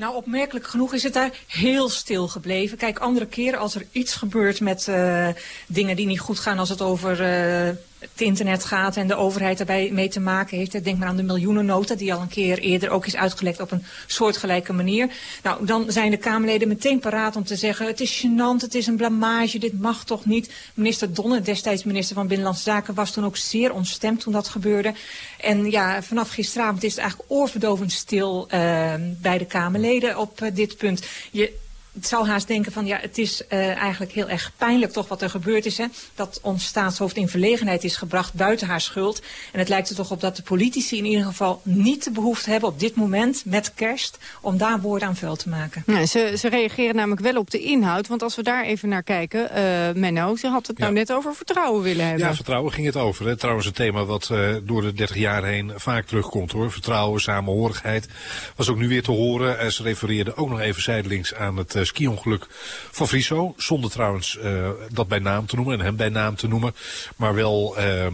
Nou, opmerkelijk genoeg is het daar heel stil gebleven. Kijk, andere keren als er iets gebeurt met uh, dingen die niet goed gaan... als het over uh, het internet gaat en de overheid daarbij mee te maken heeft. Denk maar aan de miljoenennota die al een keer eerder ook is uitgelekt op een soortgelijke manier. Nou, dan zijn de Kamerleden meteen paraat om te zeggen... het is gênant, het is een blamage, dit mag toch niet. Minister Donner, destijds minister van Binnenlandse Zaken... was toen ook zeer ontstemd toen dat gebeurde. En ja, vanaf gisteravond is het eigenlijk oorverdovend stil uh, bij de Kamerleden op uh, dit punt. Je zou haast denken van ja, het is uh, eigenlijk heel erg pijnlijk toch wat er gebeurd is. Hè? Dat ons staatshoofd in verlegenheid is gebracht buiten haar schuld. En het lijkt er toch op dat de politici in ieder geval niet de behoefte hebben op dit moment met kerst om daar woorden aan vuil te maken. Ja, ze, ze reageren namelijk wel op de inhoud. Want als we daar even naar kijken, uh, Menno, ze had het nou net over vertrouwen willen hebben. Ja, vertrouwen ging het over. Hè? Trouwens een thema wat uh, door de 30 jaar heen vaak terugkomt hoor. Vertrouwen, samenhorigheid. Was ook nu weer te horen. En ze refereerde ook nog even zijdelings aan het uh, ski-ongeluk van Friso. Zonder trouwens uh, dat bij naam te noemen en hem bij naam te noemen. Maar wel... Uh,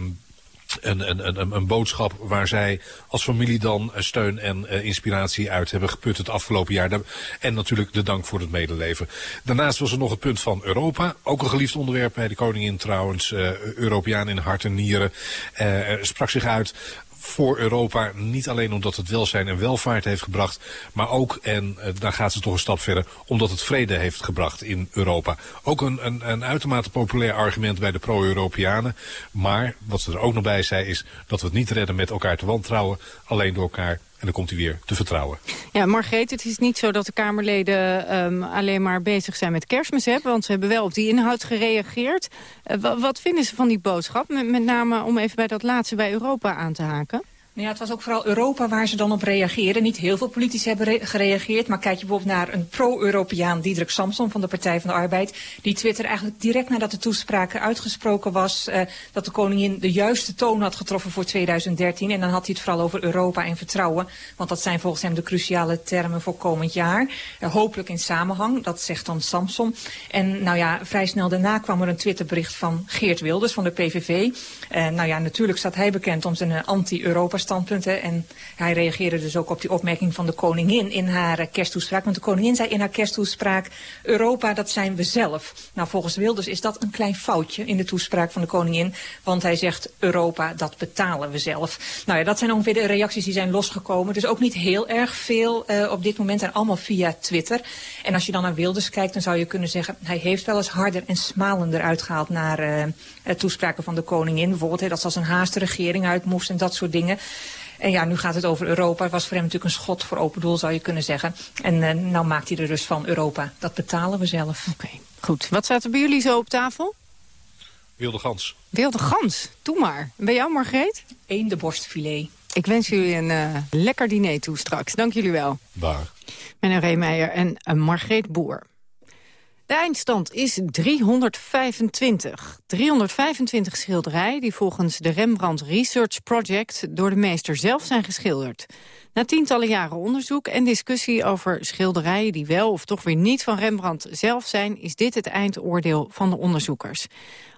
een, een, een, een boodschap waar zij als familie dan steun en inspiratie uit hebben geput het afgelopen jaar. En natuurlijk de dank voor het medeleven. Daarnaast was er nog het punt van Europa. Ook een geliefd onderwerp bij de koningin trouwens. Uh, Europeaan in hart en nieren. Sprak zich uit voor Europa. Niet alleen omdat het welzijn en welvaart heeft gebracht. Maar ook, en uh, daar gaat ze toch een stap verder, omdat het vrede heeft gebracht in Europa. Ook een, een, een uitermate populair argument bij de pro-Europeanen. Maar wat ze er ook nog bij zei is dat we het niet redden met elkaar te wantrouwen. Alleen door elkaar en dan komt hij weer te vertrouwen. Ja, Margreet, het is niet zo dat de Kamerleden um, alleen maar bezig zijn met kerstmis. Hè, want ze hebben wel op die inhoud gereageerd. Uh, wat vinden ze van die boodschap? Met, met name om even bij dat laatste bij Europa aan te haken. Nou ja, het was ook vooral Europa waar ze dan op reageerden. Niet heel veel politici hebben gereageerd. Maar kijk je bijvoorbeeld naar een pro-Europeaan, Diederik Samson van de Partij van de Arbeid. Die twitter eigenlijk direct nadat de toespraak uitgesproken was... Uh, dat de koningin de juiste toon had getroffen voor 2013. En dan had hij het vooral over Europa en vertrouwen. Want dat zijn volgens hem de cruciale termen voor komend jaar. Uh, hopelijk in samenhang, dat zegt dan Samson. En nou ja, vrij snel daarna kwam er een Twitterbericht van Geert Wilders van de PVV. Uh, nou ja, natuurlijk staat hij bekend om zijn anti-Europa En hij reageerde dus ook op die opmerking van de koningin in haar kersttoespraak. Want de koningin zei in haar kersttoespraak, Europa dat zijn we zelf. Nou, volgens Wilders is dat een klein foutje in de toespraak van de koningin. Want hij zegt, Europa dat betalen we zelf. Nou ja, dat zijn ongeveer de reacties die zijn losgekomen. Dus ook niet heel erg veel uh, op dit moment en allemaal via Twitter. En als je dan naar Wilders kijkt, dan zou je kunnen zeggen, hij heeft wel eens harder en smalender uitgehaald naar uh, toespraken van de koningin. Bijvoorbeeld dat ze als een haaste regering uit moest en dat soort dingen. En ja, nu gaat het over Europa. Het was voor hem natuurlijk een schot voor open doel, zou je kunnen zeggen. En uh, nou maakt hij er dus van Europa. Dat betalen we zelf. Oké, okay, goed. Wat staat er bij jullie zo op tafel? Wilde gans. Wilde gans, doe maar. Bij jou, Margreet? Eén de borstfilet. Ik wens jullie een uh, lekker diner toe straks. Dank jullie wel. Dag. Menno Reemeijer en uh, Margreet Boer. De eindstand is 325. 325 schilderijen die volgens de Rembrandt Research Project... door de meester zelf zijn geschilderd. Na tientallen jaren onderzoek en discussie over schilderijen... die wel of toch weer niet van Rembrandt zelf zijn... is dit het eindoordeel van de onderzoekers.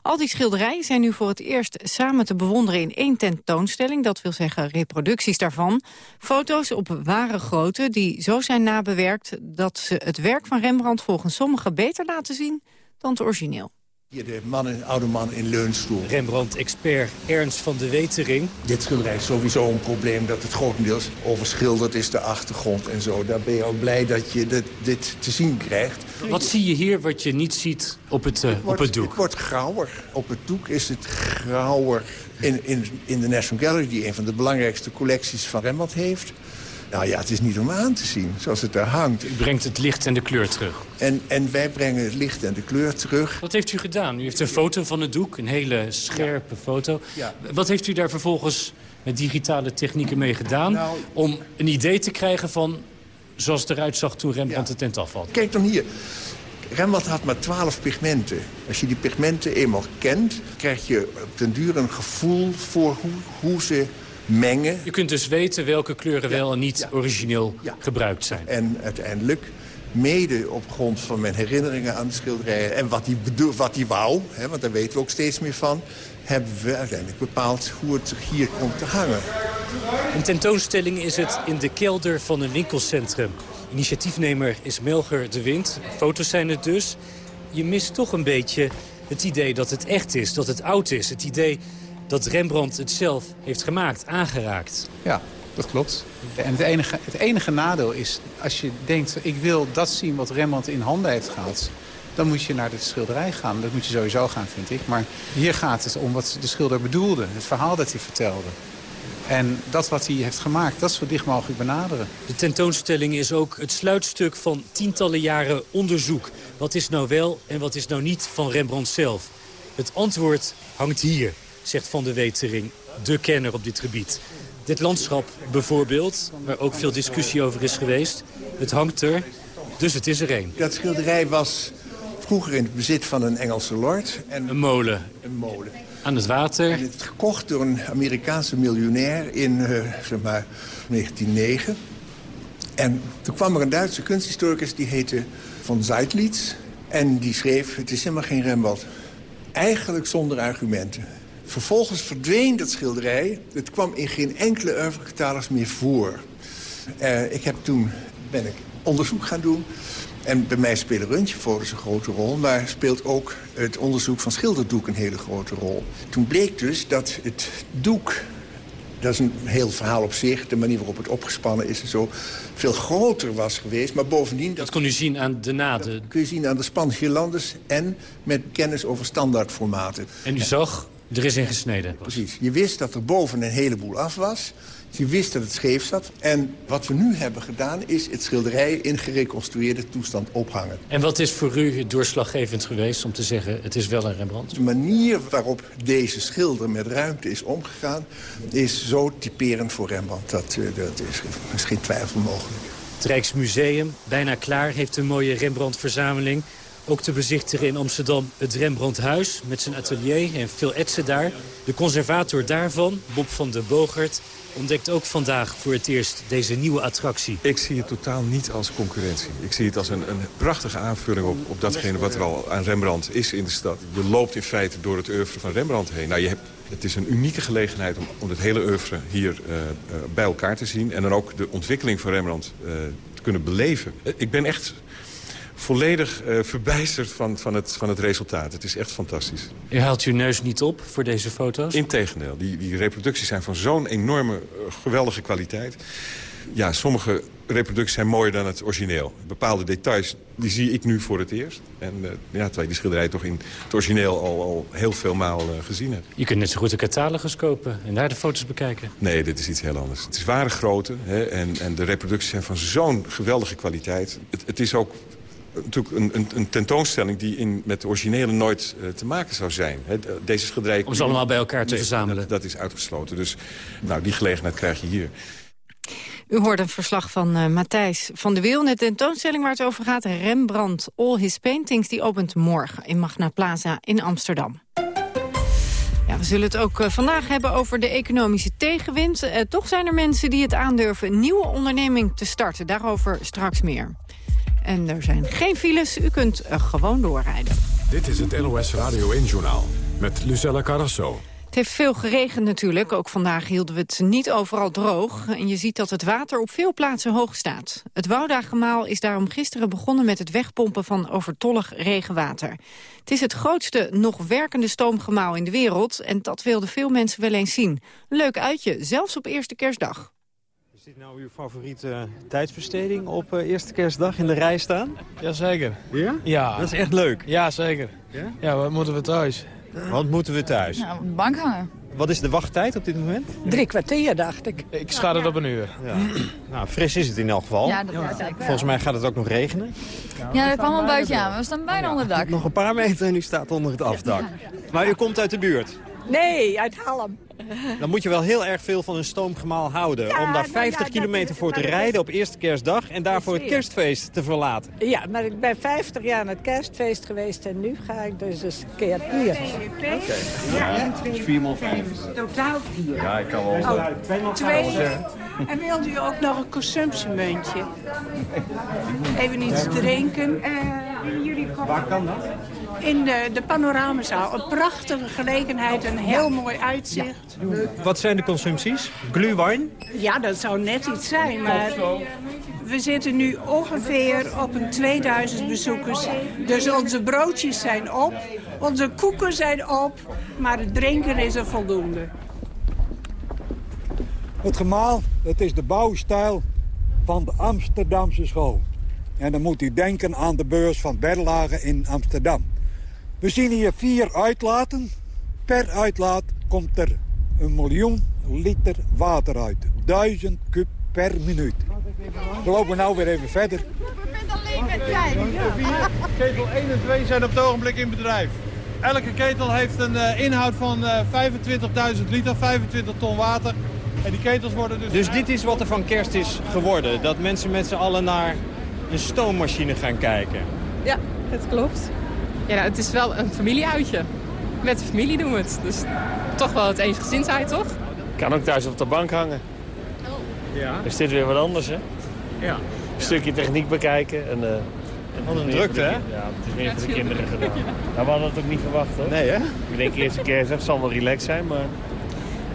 Al die schilderijen zijn nu voor het eerst samen te bewonderen in één tentoonstelling. Dat wil zeggen reproducties daarvan. Foto's op ware grootte die zo zijn nabewerkt... dat ze het werk van Rembrandt volgens sommigen beter laten zien dan het origineel. Hier de man, oude man in leunstoel. Rembrandt-expert Ernst van de Wetering. Dit schilderij is sowieso een probleem dat het grotendeels overschilderd is, de achtergrond en zo. Daar ben je ook blij dat je dit, dit te zien krijgt. Wat zie je hier wat je niet ziet op het, uh, het wordt, op het doek? Het wordt grauwer. Op het doek is het grauwer. In, in, in de National Gallery, die een van de belangrijkste collecties van Rembrandt heeft... Nou ja, het is niet om aan te zien, zoals het daar hangt. U brengt het licht en de kleur terug. En, en wij brengen het licht en de kleur terug. Wat heeft u gedaan? U heeft een foto van het doek, een hele scherpe ja. foto. Ja. Wat heeft u daar vervolgens met digitale technieken mee gedaan... Nou, om een idee te krijgen van zoals het eruit zag toen Rembrandt ja. het tent afvalt? Kijk dan hier. Rembrandt had maar twaalf pigmenten. Als je die pigmenten eenmaal kent, krijg je op den duur een gevoel voor hoe, hoe ze mengen. Je kunt dus weten welke kleuren ja. wel en niet ja. origineel ja. gebruikt zijn. En uiteindelijk, mede op grond van mijn herinneringen aan de schilderijen... en wat hij, bedoel, wat hij wou, hè, want daar weten we ook steeds meer van... hebben we uiteindelijk bepaald hoe het hier komt te hangen. Een tentoonstelling is het in de kelder van een winkelcentrum. Initiatiefnemer is Melger de Wind. Foto's zijn het dus. Je mist toch een beetje het idee dat het echt is, dat het oud is. Het idee dat Rembrandt het zelf heeft gemaakt, aangeraakt. Ja, dat klopt. En het enige, het enige nadeel is, als je denkt... ik wil dat zien wat Rembrandt in handen heeft gehad... dan moet je naar de schilderij gaan. Dat moet je sowieso gaan, vind ik. Maar hier gaat het om wat de schilder bedoelde. Het verhaal dat hij vertelde. En dat wat hij heeft gemaakt, dat zo dicht mogelijk benaderen. De tentoonstelling is ook het sluitstuk van tientallen jaren onderzoek. Wat is nou wel en wat is nou niet van Rembrandt zelf? Het antwoord hangt hier, zegt Van de Wetering, de kenner op dit gebied. Dit landschap bijvoorbeeld, waar ook veel discussie over is geweest. Het hangt er, dus het is er één. Dat schilderij was vroeger in het bezit van een Engelse lord. En een molen. Een molen. Aan het water. En het is gekocht door een Amerikaanse miljonair in uh, zeg maar 1909. En toen kwam er een Duitse kunsthistoricus die heette Von Zeitlitz. En die schreef, het is helemaal geen Rembrandt. Eigenlijk zonder argumenten. Vervolgens verdween dat schilderij. Het kwam in geen enkele oeuvrecatalogus meer voor. Uh, ik heb toen ben ik onderzoek gaan doen. En bij mij spelen röntgenfoto's een grote rol... maar speelt ook het onderzoek van schilderdoek een hele grote rol. Toen bleek dus dat het doek... dat is een heel verhaal op zich, de manier waarop het opgespannen is en zo... veel groter was geweest, maar bovendien... Dat, dat kon u zien aan de naden? Dat kun je zien aan de spanguirlandes en met kennis over standaardformaten. En u zag, er is in gesneden? Precies. Je wist dat er boven een heleboel af was... Je wist dat het scheef zat. En wat we nu hebben gedaan is het schilderij in gereconstrueerde toestand ophangen. En wat is voor u doorslaggevend geweest om te zeggen het is wel een Rembrandt? De manier waarop deze schilder met ruimte is omgegaan is zo typerend voor Rembrandt. Dat, dat is, is geen twijfel mogelijk. Het Rijksmuseum, bijna klaar, heeft een mooie Rembrandt-verzameling. Ook te bezichtigen in Amsterdam het Rembrandthuis met zijn atelier en veel etsen daar. De conservator daarvan, Bob van der Bogert, ontdekt ook vandaag voor het eerst deze nieuwe attractie. Ik zie het totaal niet als concurrentie. Ik zie het als een, een prachtige aanvulling op, op datgene wat er al aan Rembrandt is in de stad. Je loopt in feite door het oeuvre van Rembrandt heen. Nou, je hebt, het is een unieke gelegenheid om, om het hele oeuvre hier uh, uh, bij elkaar te zien. En dan ook de ontwikkeling van Rembrandt uh, te kunnen beleven. Ik ben echt volledig uh, verbijsterd van, van, het, van het resultaat. Het is echt fantastisch. U haalt uw neus niet op voor deze foto's? Integendeel. Die, die reproducties zijn van zo'n enorme, uh, geweldige kwaliteit. Ja, sommige reproducties zijn mooier dan het origineel. Bepaalde details, die zie ik nu voor het eerst. En uh, ja, terwijl je die schilderij toch in het origineel al, al heel veel maal gezien hebt. Je kunt net zo goed de catalogus kopen en daar de foto's bekijken. Nee, dit is iets heel anders. Het is ware grootte hè, en, en de reproducties zijn van zo'n geweldige kwaliteit. Het, het is ook natuurlijk een, een, een, tentoonstelling die in, met de originele nooit uh, te maken zou zijn. He, deze schilderij... Om ze allemaal bij elkaar te nee, verzamelen. Dat, dat, is uitgesloten. Dus nou, die gelegenheid krijg je hier. U hoort een verslag van uh, Matthijs van de Wiel. De tentoonstelling waar het over gaat, Rembrandt All His Paintings... die opent morgen in Magna Plaza in Amsterdam. Ja, we zullen het ook uh, vandaag hebben over de economische tegenwind. Toch zijn er mensen die het aandurven een nieuwe onderneming te starten. Daarover straks meer. En er zijn geen files, u kunt uh, gewoon doorrijden. Dit is het NOS Radio 1-journaal met Lucella Carrasso. Het heeft veel geregend natuurlijk. Ook vandaag hielden we het niet overal droog. En je ziet dat het water op veel plaatsen hoog staat. Het Woudagemaal is daarom gisteren begonnen met het wegpompen van overtollig regenwater. Het is het grootste nog werkende stoomgemaal in de wereld. En dat wilden veel mensen wel eens zien. Leuk uitje, zelfs op eerste kerstdag. Is dit nou uw favoriete tijdsbesteding op uh, eerste kerstdag in de rij staan? Jazeker. Ja? Ja. Dat is echt leuk? Ja, zeker. Ja? Ja, wat moeten we thuis? Wat moeten we thuis? Nou, op de bank hangen. Wat is de wachttijd op dit moment? Drie kwartier, dacht ik. Ik schat het op een uur. Ja. nou, fris is het in elk geval. Ja, dat ja. Volgens mij gaat het ook nog regenen. Ja, dat kwam al buiten aan. We staan bijna onder het dak. Nog een paar meter en u staat onder het afdak. Maar u komt uit de buurt? Nee, uit Halm. Dan moet je wel heel erg veel van een stoomgemaal houden. Ja, om daar 50 nou ja, kilometer voor te rijden op eerste kerstdag en daarvoor het kerstfeest te verlaten. Ja, maar ik ben 50 jaar naar het kerstfeest geweest en nu ga ik dus eens een keer hier. Oké. Okay. Ja, dat is 4 x 5. Totaal 4. Ja, ik kan wel... Oh, twee. En wilde u ook nog een consumptiemuntje? Even iets drinken? Uh, Waar kan dat? In de, de panoramazaal. Een prachtige gelegenheid, een heel mooi uitzicht. Wat zijn de consumpties? Glühwein? Ja, dat zou net iets zijn, maar we zitten nu ongeveer op een 2000 bezoekers. Dus onze broodjes zijn op, onze koeken zijn op, maar het drinken is er voldoende. Het gemaal, het is de bouwstijl van de Amsterdamse school. En dan moet u denken aan de beurs van Berlage in Amsterdam. We zien hier vier uitlaten. Per uitlaat komt er een miljoen liter water uit. Duizend kub per minuut. We lopen nou weer even verder. Ketel 1 en 2 zijn op het ogenblik in bedrijf. Elke ketel heeft een uh, inhoud van uh, 25.000 liter, 25 ton water. En die ketels worden dus... Dus dit is wat er van kerst is geworden? Dat mensen met z'n allen naar een stoommachine gaan kijken? Ja, het klopt. Ja, nou, het is wel een familieuitje. Met de familie doen we het. Dus toch wel het eensgezinsheid, toch? Kan ook thuis op de bank hangen. Ja. Is dit weer wat anders, hè? Ja. Een stukje techniek bekijken. En, uh, Wat een drukte, hè? Ja, het is meer voor de kinderen gedaan. Nou, we hadden het ook niet verwacht, hoor. Nee, hè? Ik denk eerste keer, het zal wel relaxed zijn, maar...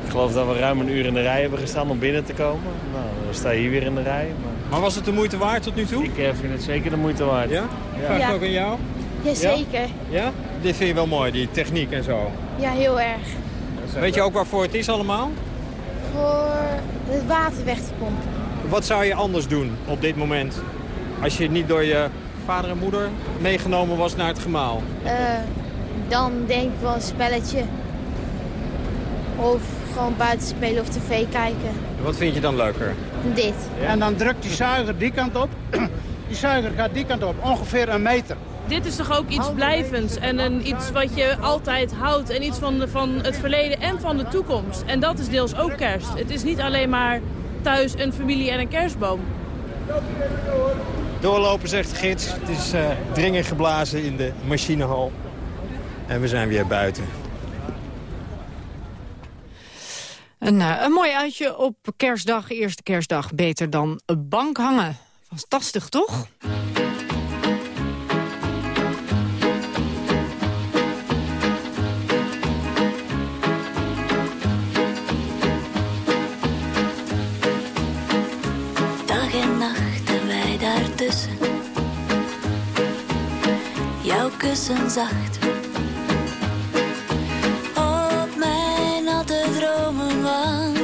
Ik geloof dat we ruim een uur in de rij hebben gestaan om binnen te komen. Nou, dan sta je hier weer in de rij. Maar, maar was het de moeite waard tot nu toe? Ik uh, vind het zeker de moeite waard. Ja? Vraag ja. ook aan jou? Jazeker. Ja? ja? Dit vind je wel mooi, die techniek en zo? Ja, heel erg. Weet je ook waarvoor het is allemaal? Voor het water weg te pompen. Wat zou je anders doen op dit moment? Als je niet door je vader en moeder meegenomen was naar het gemaal? Uh, dan denk ik wel een spelletje. Of gewoon buiten spelen of tv kijken. Wat vind je dan leuker? Dit. Ja? En dan drukt die zuiger die kant op. Die zuiger gaat die kant op, ongeveer een meter. Dit is toch ook iets blijvends en een, iets wat je altijd houdt. En iets van, de, van het verleden en van de toekomst. En dat is deels ook kerst. Het is niet alleen maar thuis een familie en een kerstboom. Doorlopen, zegt de gids. Het is uh, dringend geblazen in de machinehal. En we zijn weer buiten. Een, uh, een mooi uitje op kerstdag, eerste kerstdag. Beter dan een bank hangen. Fantastisch, toch? Kussen zacht. Op mijn natte dromen wang.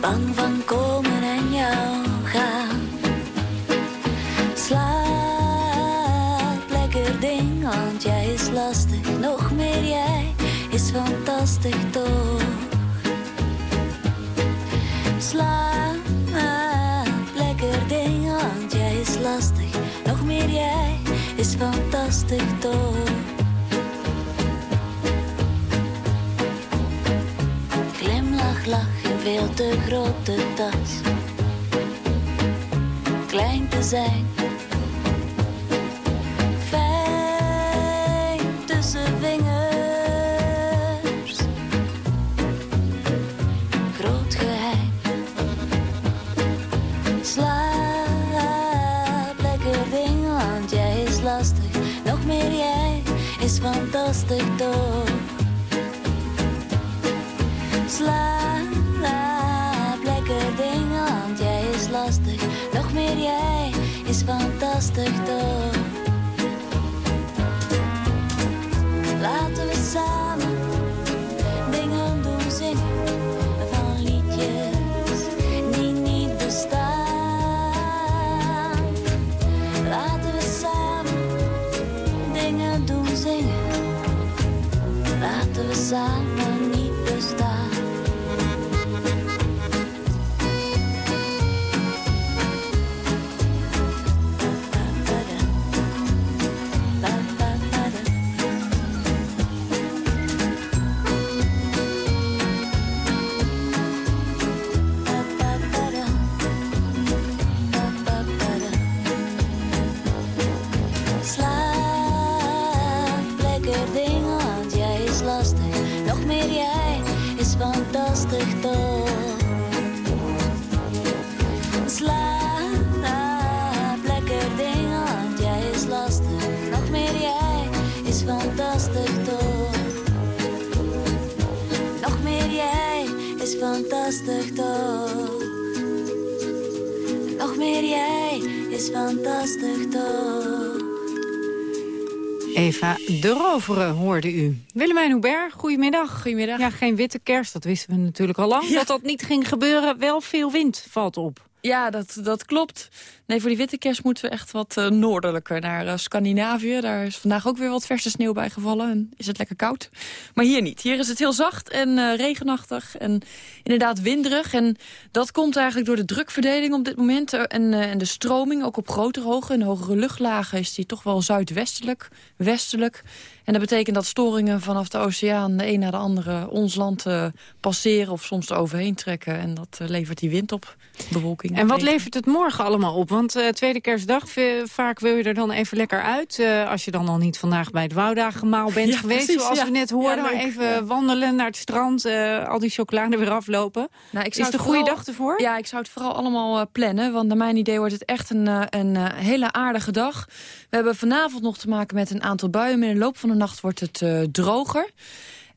Bang van komen en jou gaan. Slaap lekker ding, want jij is lastig. Nog meer jij is fantastisch toch. Is fantastisch toch. Glimlach, lach in veel te grote tas. Klein te zijn. Is fantastisch de Roveren hoorde u. Willemijn Hubert, goedemiddag. Goedemiddag. Ja, geen witte kerst, dat wisten we natuurlijk al lang. Dat dat niet ging gebeuren, wel veel wind valt op. Ja, dat, dat klopt. Nee, voor die witte kerst moeten we echt wat uh, noordelijker naar uh, Scandinavië. Daar is vandaag ook weer wat verse sneeuw bij gevallen. En is het lekker koud. Maar hier niet. Hier is het heel zacht en uh, regenachtig en inderdaad winderig. En dat komt eigenlijk door de drukverdeling op dit moment. En, en de stroming, ook op grotere hoogte. In hogere luchtlagen is die toch wel zuidwestelijk, westelijk. En dat betekent dat storingen vanaf de oceaan de een na de andere ons land passeren of soms er overheen trekken. En dat levert die wind op, bewolking. En wat levert het morgen allemaal op? Want uh, tweede kerstdag, vaak wil je er dan even lekker uit. Als je dan al niet vandaag bij het Woudagemaal bent ja, geweest, precies, zoals ja. we net hoorden. Ja, maar even wandelen naar het strand, al die chocolade weer aflopen. Nou, ik Is het een goede dag ervoor? Ja, ik zou het vooral allemaal plannen. Want naar mijn idee wordt het echt een, een hele aardige dag. We hebben vanavond nog te maken met een aantal buien. In de loop van de nacht wordt het droger.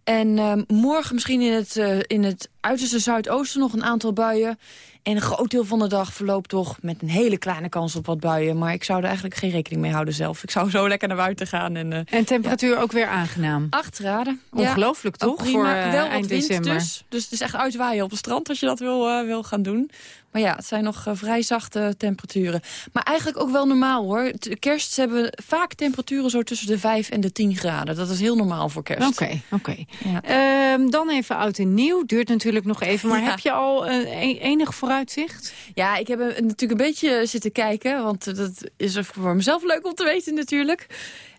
En uh, morgen misschien in het, uh, in het uiterste zuidoosten nog een aantal buien. En een groot deel van de dag verloopt toch met een hele kleine kans op wat buien. Maar ik zou er eigenlijk geen rekening mee houden zelf. Ik zou zo lekker naar buiten gaan. En, uh, en temperatuur ja. ook weer aangenaam? 8 graden. Ongelooflijk ja, toch? Prima. Voor Wel eind wind december. Dus. dus het is echt uitwaaien op het strand als je dat wil, uh, wil gaan doen. Maar ja, het zijn nog vrij zachte temperaturen. Maar eigenlijk ook wel normaal hoor. De kerst hebben vaak temperaturen zo tussen de 5 en de 10 graden. Dat is heel normaal voor kerst. Oké, okay, oké. Okay. Um, dan even oud en nieuw. Duurt natuurlijk nog even. Maar ja. heb je al uh, enig vooruitzicht? Ja, ik heb natuurlijk een beetje zitten kijken. Want dat is voor mezelf leuk om te weten natuurlijk.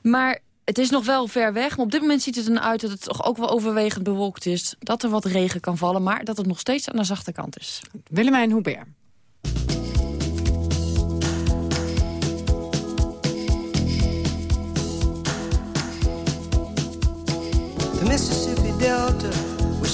Maar het is nog wel ver weg, maar op dit moment ziet het er uit dat het toch ook wel overwegend bewolkt is. Dat er wat regen kan vallen, maar dat het nog steeds aan de zachte kant is. Willemijn Hubert. The Mississippi Delta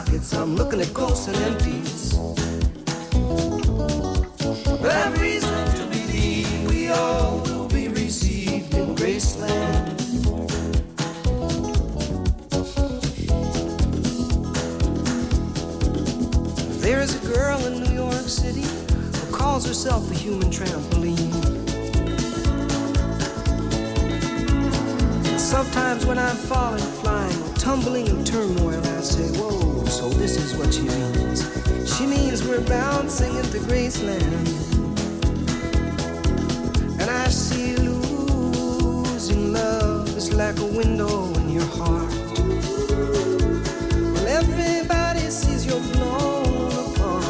Empty sockets. I'm looking at ghosts and empties. And I see losing love is like a window in your heart. Well, everybody sees you're blown apart.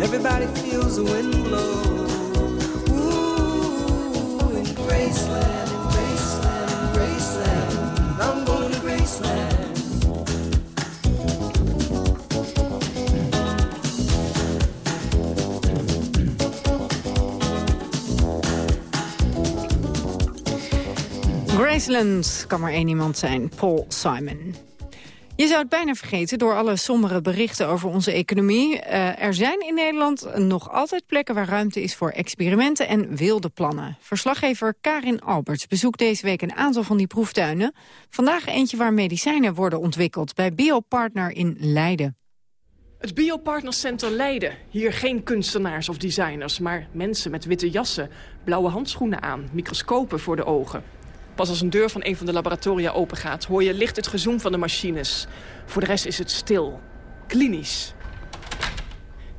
Everybody feels the wind blow. Ooh, in Graceland, Iceland kan maar één iemand zijn, Paul Simon. Je zou het bijna vergeten door alle sombere berichten over onze economie. Uh, er zijn in Nederland nog altijd plekken waar ruimte is voor experimenten en wilde plannen. Verslaggever Karin Alberts bezoekt deze week een aantal van die proeftuinen. Vandaag eentje waar medicijnen worden ontwikkeld bij Biopartner in Leiden. Het Biopartnercenter Leiden. Hier geen kunstenaars of designers, maar mensen met witte jassen, blauwe handschoenen aan, microscopen voor de ogen. Pas als een deur van een van de laboratoria opengaat... hoor je licht het gezoem van de machines. Voor de rest is het stil. Klinisch.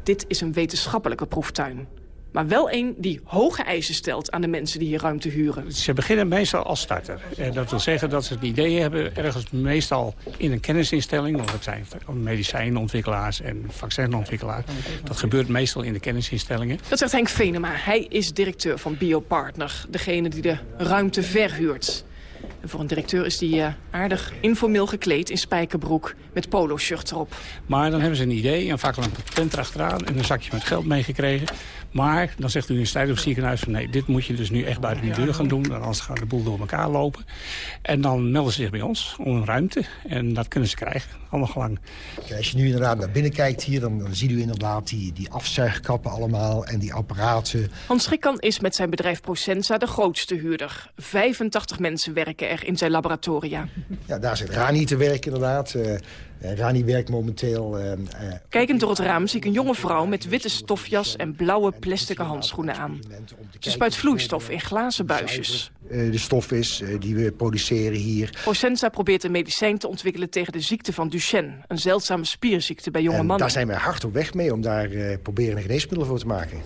Dit is een wetenschappelijke proeftuin. Maar wel een die hoge eisen stelt aan de mensen die hier ruimte huren. Ze beginnen meestal als starter. En dat wil zeggen dat ze het idee hebben ergens meestal in een kennisinstelling. Want het zijn medicijnontwikkelaars en vaccinontwikkelaars. Dat gebeurt meestal in de kennisinstellingen. Dat zegt Henk Venema. Hij is directeur van Biopartner. Degene die de ruimte verhuurt. En voor een directeur is die uh, aardig informeel gekleed in spijkerbroek met polo-shirt erop. Maar dan hebben ze een idee en vaak een patent erachteraan en een zakje met geld meegekregen. Maar dan zegt de universiteit of ziekenhuis van nee, dit moet je dus nu echt buiten de deur gaan doen. Anders gaat de boel door elkaar lopen. En dan melden ze zich bij ons om een ruimte. En dat kunnen ze krijgen, allemaal lang. als je nu inderdaad naar binnen kijkt hier, dan, dan ziet u inderdaad die, die afzuigkappen allemaal en die apparaten. Hans Schikkan is met zijn bedrijf Procensa de grootste huurder. 85 mensen werken er in zijn laboratoria. Ja, daar zit Rani te werken inderdaad. Uh, Rani werkt momenteel... Uh, Kijkend door het raam zie ik een jonge vrouw met witte stofjas en blauwe plastic handschoenen aan. Ze spuit vloeistof in glazen buisjes. de stof is die we produceren hier. Procensa probeert een medicijn te ontwikkelen tegen de ziekte van Duchenne. Een zeldzame spierziekte bij jonge mannen. Daar zijn we hard op weg mee om daar proberen een geneesmiddel voor te maken.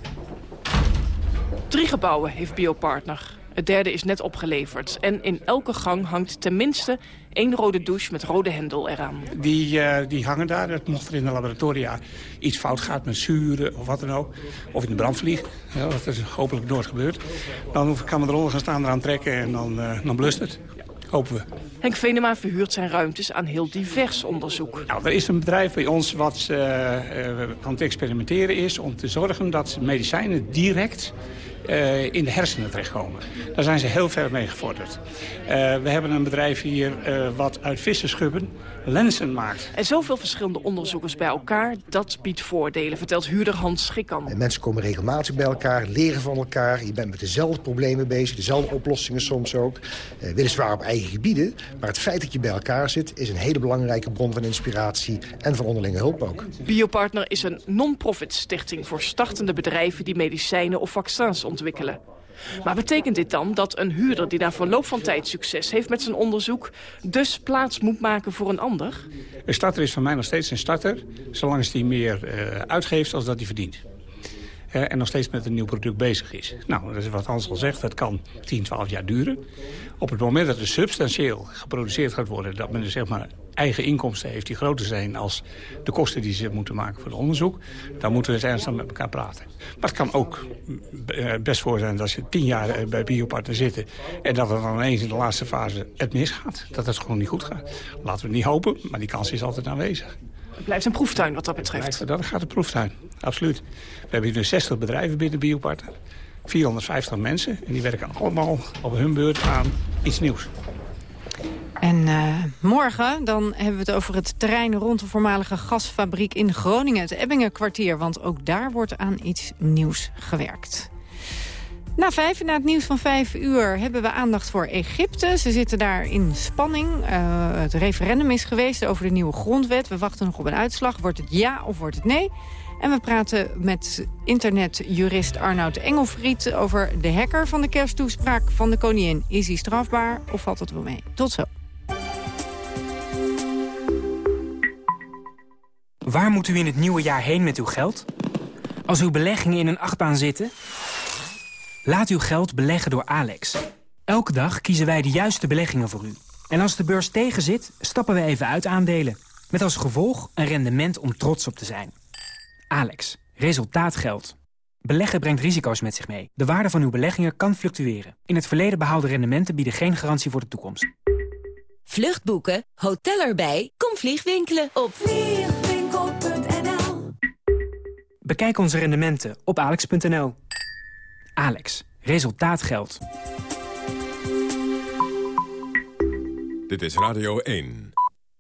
Drie gebouwen heeft Biopartner. Het derde is net opgeleverd. En in elke gang hangt tenminste één rode douche met rode hendel eraan. Die, uh, die hangen daar. Dat mocht er in de laboratoria iets fout gaat met zuren of wat dan ook. Of in de brand vliegt. Ja, dat is hopelijk nooit gebeurd. Dan kan men eronder gaan staan, eraan trekken en dan, uh, dan blust het. Hopen we. Henk Venema verhuurt zijn ruimtes aan heel divers onderzoek. Nou, er is een bedrijf bij ons wat uh, aan het experimenteren is... om te zorgen dat medicijnen direct uh, in de hersenen terechtkomen. Daar zijn ze heel ver mee gevorderd. Uh, we hebben een bedrijf hier uh, wat uit vissenschubben lenzen maakt. En zoveel verschillende onderzoekers bij elkaar, dat biedt voordelen, vertelt huurder Hans Schikkan. En mensen komen regelmatig bij elkaar, leren van elkaar. Je bent met dezelfde problemen bezig, dezelfde oplossingen soms ook. Uh, weliswaar op eigen gebieden, maar het feit dat je bij elkaar zit... is een hele belangrijke bron van inspiratie en van onderlinge hulp ook. Biopartner is een non-profit stichting voor startende bedrijven... die medicijnen of vaccins ontwikkelen. Maar betekent dit dan dat een huurder die na verloop van tijd succes heeft met zijn onderzoek... dus plaats moet maken voor een ander? Een starter is van mij nog steeds een starter... zolang hij meer uh, uitgeeft als dat hij verdient. Uh, en nog steeds met een nieuw product bezig is. Nou, dat is wat Hans al zegt, dat kan 10, 12 jaar duren. Op het moment dat er substantieel geproduceerd gaat worden... dat men dus zeg maar eigen inkomsten heeft die groter zijn als de kosten die ze moeten maken voor het onderzoek, dan moeten we eens ernstig met elkaar praten. Maar het kan ook best voor zijn dat je tien jaar bij biopartner zitten en dat het dan ineens in de laatste fase het misgaat. Dat het gewoon niet goed gaat. Laten we het niet hopen, maar die kans is altijd aanwezig. Het blijft een proeftuin wat dat betreft. Dat gaat een proeftuin, absoluut. We hebben hier nu 60 bedrijven binnen biopartner. 450 mensen en die werken allemaal op hun beurt aan iets nieuws. En uh, morgen dan hebben we het over het terrein rond de voormalige gasfabriek in Groningen. Het Ebbingenkwartier, want ook daar wordt aan iets nieuws gewerkt. Na vijf, na het nieuws van vijf uur, hebben we aandacht voor Egypte. Ze zitten daar in spanning. Uh, het referendum is geweest over de nieuwe grondwet. We wachten nog op een uitslag. Wordt het ja of wordt het nee? En we praten met internetjurist Arnoud Engelfried... over de hacker van de kersttoespraak van de koningin. Is hij strafbaar of valt het wel mee? Tot zo. Waar moet u in het nieuwe jaar heen met uw geld? Als uw beleggingen in een achtbaan zitten? Laat uw geld beleggen door Alex. Elke dag kiezen wij de juiste beleggingen voor u. En als de beurs tegenzit, stappen we even uit aandelen. Met als gevolg een rendement om trots op te zijn. Alex, resultaat geldt. Beleggen brengt risico's met zich mee. De waarde van uw beleggingen kan fluctueren. In het verleden behaalde rendementen bieden geen garantie voor de toekomst. Vluchtboeken, hotel erbij, kom vliegwinkelen op vliegwinkel.nl Bekijk onze rendementen op alex.nl. Alex, resultaat geldt. Dit is Radio 1.